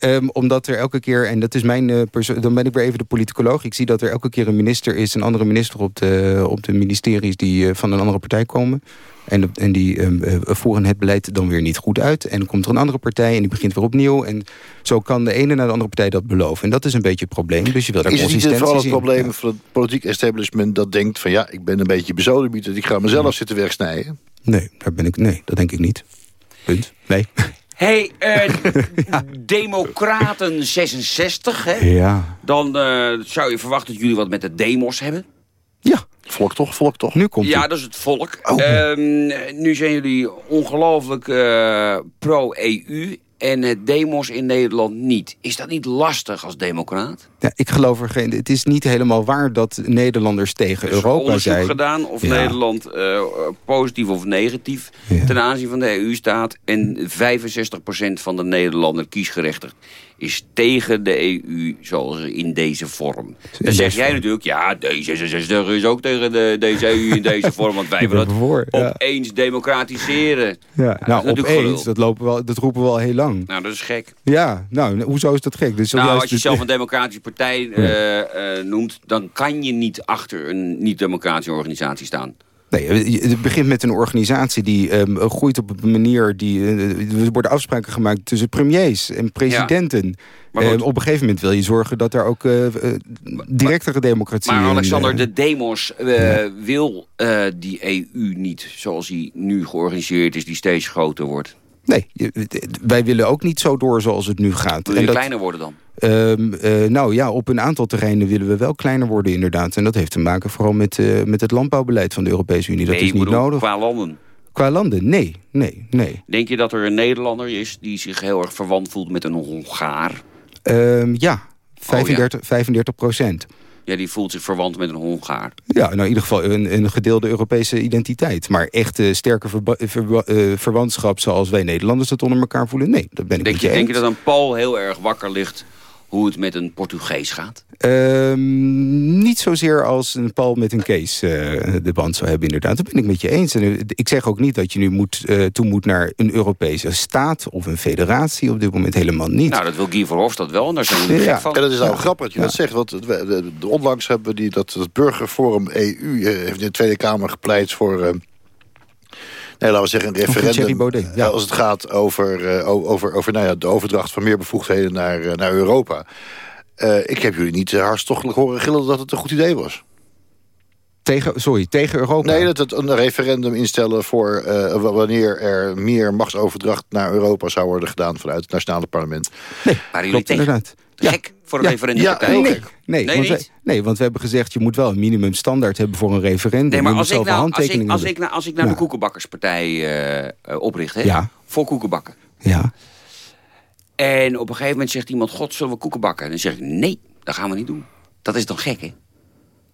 Ehm, omdat er elke keer, en dat is mijn perso- dan ben ik weer even de politicoloog. Ik zie dat er elke keer een minister is, een andere minister op de, op de ministeries die eh, van een andere partij komen. En, en die ehm, eh, voeren het beleid dan weer niet goed uit. En dan komt er een andere partij en die begint weer opnieuw. En zo kan de ene naar de andere partij dat beloven. En dat is een beetje het probleem. Dus je wil daar Is het niet consistentie vooral het probleem Ja. van het politiek establishment... dat denkt van ja, ik ben een beetje bezodemieterd... ik ga mezelf zitten wegsnijden? Nee, daar ben ik, nee, dat denk ik niet. Punt. Nee. hey, eh, Democraten 66, hè? Ja. Dan eh, zou je verwachten dat jullie wat met de demos hebben. Ja. Volk toch, volk toch? Nu komt Ja, dat is het volk. Oh. Ehm, nu zijn jullie ongelooflijk eh, pro-EU en het demos in Nederland niet. Is dat niet lastig als democraat? Ja, ik geloof er geen... Het is niet helemaal waar dat Nederlanders tegen is Europa onderzoek zijn. gedaan of Ja. Nederland eh, positief of negatief Ja. ten aanzien van de EU staat. En 65% van de Nederlander kiesgerechtigd is tegen de EU zoals in deze vorm. Dan zeg jij natuurlijk, ja, D66 is ook tegen de, deze EU in deze vorm. Want wij willen het ja. opeens democratiseren. Ja, dat nou, natuurlijk opeens, gelul. dat, lopen we al, dat roepen we al heel lang. Nou, dat is gek. Ja, nou, hoezo is dat gek? Dus Nou, juist als je het- zelf een democratische partij eh, eh, noemt... dan kan je niet achter een niet-democratische organisatie staan. Nee, het begint met een organisatie die ehm, groeit op een manier... die eh, er worden afspraken gemaakt tussen premiers en presidenten. Eh, op een gegeven moment wil je zorgen dat er ook eh, eh, directere democratie... Maar in, Alexander, eh, de demos eh, wil eh, die EU niet zoals die nu georganiseerd is... die steeds groter wordt. Nee, wij willen ook niet zo door zoals het nu gaat. Wil je dat- kleiner worden dan? Ehm, eh, nou ja, op een aantal terreinen willen we wel kleiner worden inderdaad. En dat heeft te maken vooral met, eh, met het landbouwbeleid van de Europese Unie. Dat nee, is niet bedoel, nodig. qua landen. Qua landen? Nee, nee, nee. Denk je dat er een Nederlander is die zich heel erg verwant voelt met een Hongaar? Ehm, ja, Oh, 35, 35 procent. Ja, die voelt zich verwant met een Hongaar. Ja, nou in ieder geval een, een gedeelde Europese identiteit. Maar echte sterke verba- verwa- eh, verwantschap zoals wij Nederlanders dat onder elkaar voelen? Nee, dat ben ik Denk met je, denk je dat een Paul heel erg wakker ligt hoe het met een Portugees gaat? Ehm, niet zozeer als een Paul met een Kees eh, de band zou hebben, inderdaad. Dat ben ik met je eens. En eh, ik zeg ook niet dat je nu moet, eh, toe moet naar een Europese staat of een federatie. Op dit moment helemaal niet. Nou, dat wil Guy Verhofstadt wel en daar zijn we Ja. van. En dat is nou Ja. grappig dat je Ja. dat zegt. Want onlangs hebben we die, dat het burgerforum EU... heeft in de Tweede Kamer gepleit voor... Nee, laten we zeggen een referendum. Baudet, ja. eh, Als het gaat over, eh, over, over nou ja, de overdracht van meer bevoegdheden naar, eh, naar Europa. Eh, ik heb jullie niet hartstochtelijk horen gillen dat het een goed idee was. Tegen, sorry, tegen Europa? Nee, dat het een referendum instellen voor eh, wanneer er meer machtsoverdracht naar Europa zou worden gedaan vanuit het nationale parlement. Waren jullie Klopt, tegen? Gek voor een referendumpartij? Nee, nee, Nee, want wij, nee, want we hebben gezegd... je moet wel een minimumstandaard hebben voor een referendum. Nee, maar Je moet als ik nou, als ik, als ik, nou, als ik nou de Koekenbakkerspartij eh, eh, opricht, hè? Voor koekenbakken. Ja. En op een gegeven moment zegt iemand, god, zullen we koeken bakken? En dan zeg ik, nee, dat gaan we niet doen. Dat is toch gek, hè?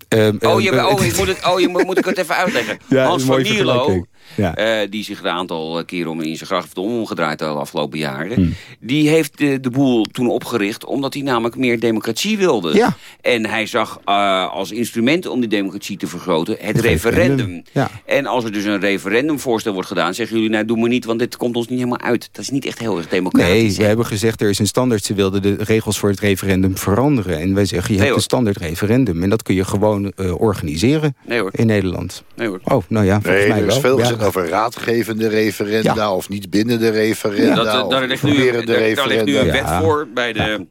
Ehm, Oh, ehm, je, eh, oh, ik moet, het, oh je, moet moet ik het even uitleggen? Ja, Hans van Mierlo. Ja. eh, die zich een aantal keren om in zijn gracht heeft omgedraaid de afgelopen jaren. Hmm. Die heeft de, de boel toen opgericht omdat hij namelijk meer democratie wilde. Ja. En hij zag eh, als instrument om die democratie te vergroten het, Het referendum. referendum, ja. En als er dus een referendumvoorstel wordt gedaan, zeggen jullie nou doe maar niet, want dit komt ons niet helemaal uit. Dat is niet echt heel erg democratisch. Nee, we hebben gezegd er is een standaard. Ze wilden de regels voor het referendum veranderen. En wij zeggen je Nee, hebt hoor. een standaard referendum. En dat kun je gewoon eh, organiseren Nee hoor. in Nederland. Nee hoor. Oh, nou ja, volgens Nee, mij er is wel. veel Ja. Over raadgevende referenda Ja. of niet bindende referenda. Dat, eh, of daar, ligt nu, informerende daar, daar ligt nu een wet Ja. voor bij de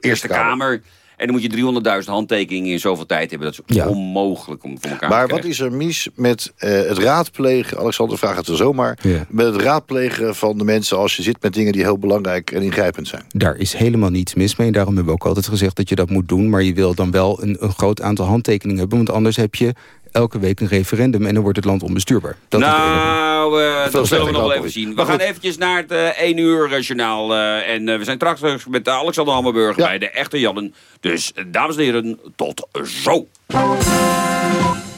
Eerste Kamer. En dan moet je 300.000 handtekeningen in zoveel tijd hebben. Dat is Ja. onmogelijk om voor elkaar Maar te wat krijgen. is er mis met eh, het raadplegen, Alexander vraagt het er zomaar, Ja. met het raadplegen van de mensen als je zit met dingen die heel belangrijk en ingrijpend zijn? Daar is helemaal niets mis mee. Daarom hebben we ook altijd gezegd dat je dat moet doen. Maar je wil dan wel een, een groot aantal handtekeningen hebben. Want anders heb je elke week een referendum... en dan wordt het land onbestuurbaar. Dat nou, eh, dat zullen we nog wel even zien. We Maar gaan goed. eventjes naar het eh 1 uur eh, journaal. eh, en eh, we zijn straks met Alexander Hammerburg Ja. bij de echte Jannen. Dus, eh, dames en heren, tot zo.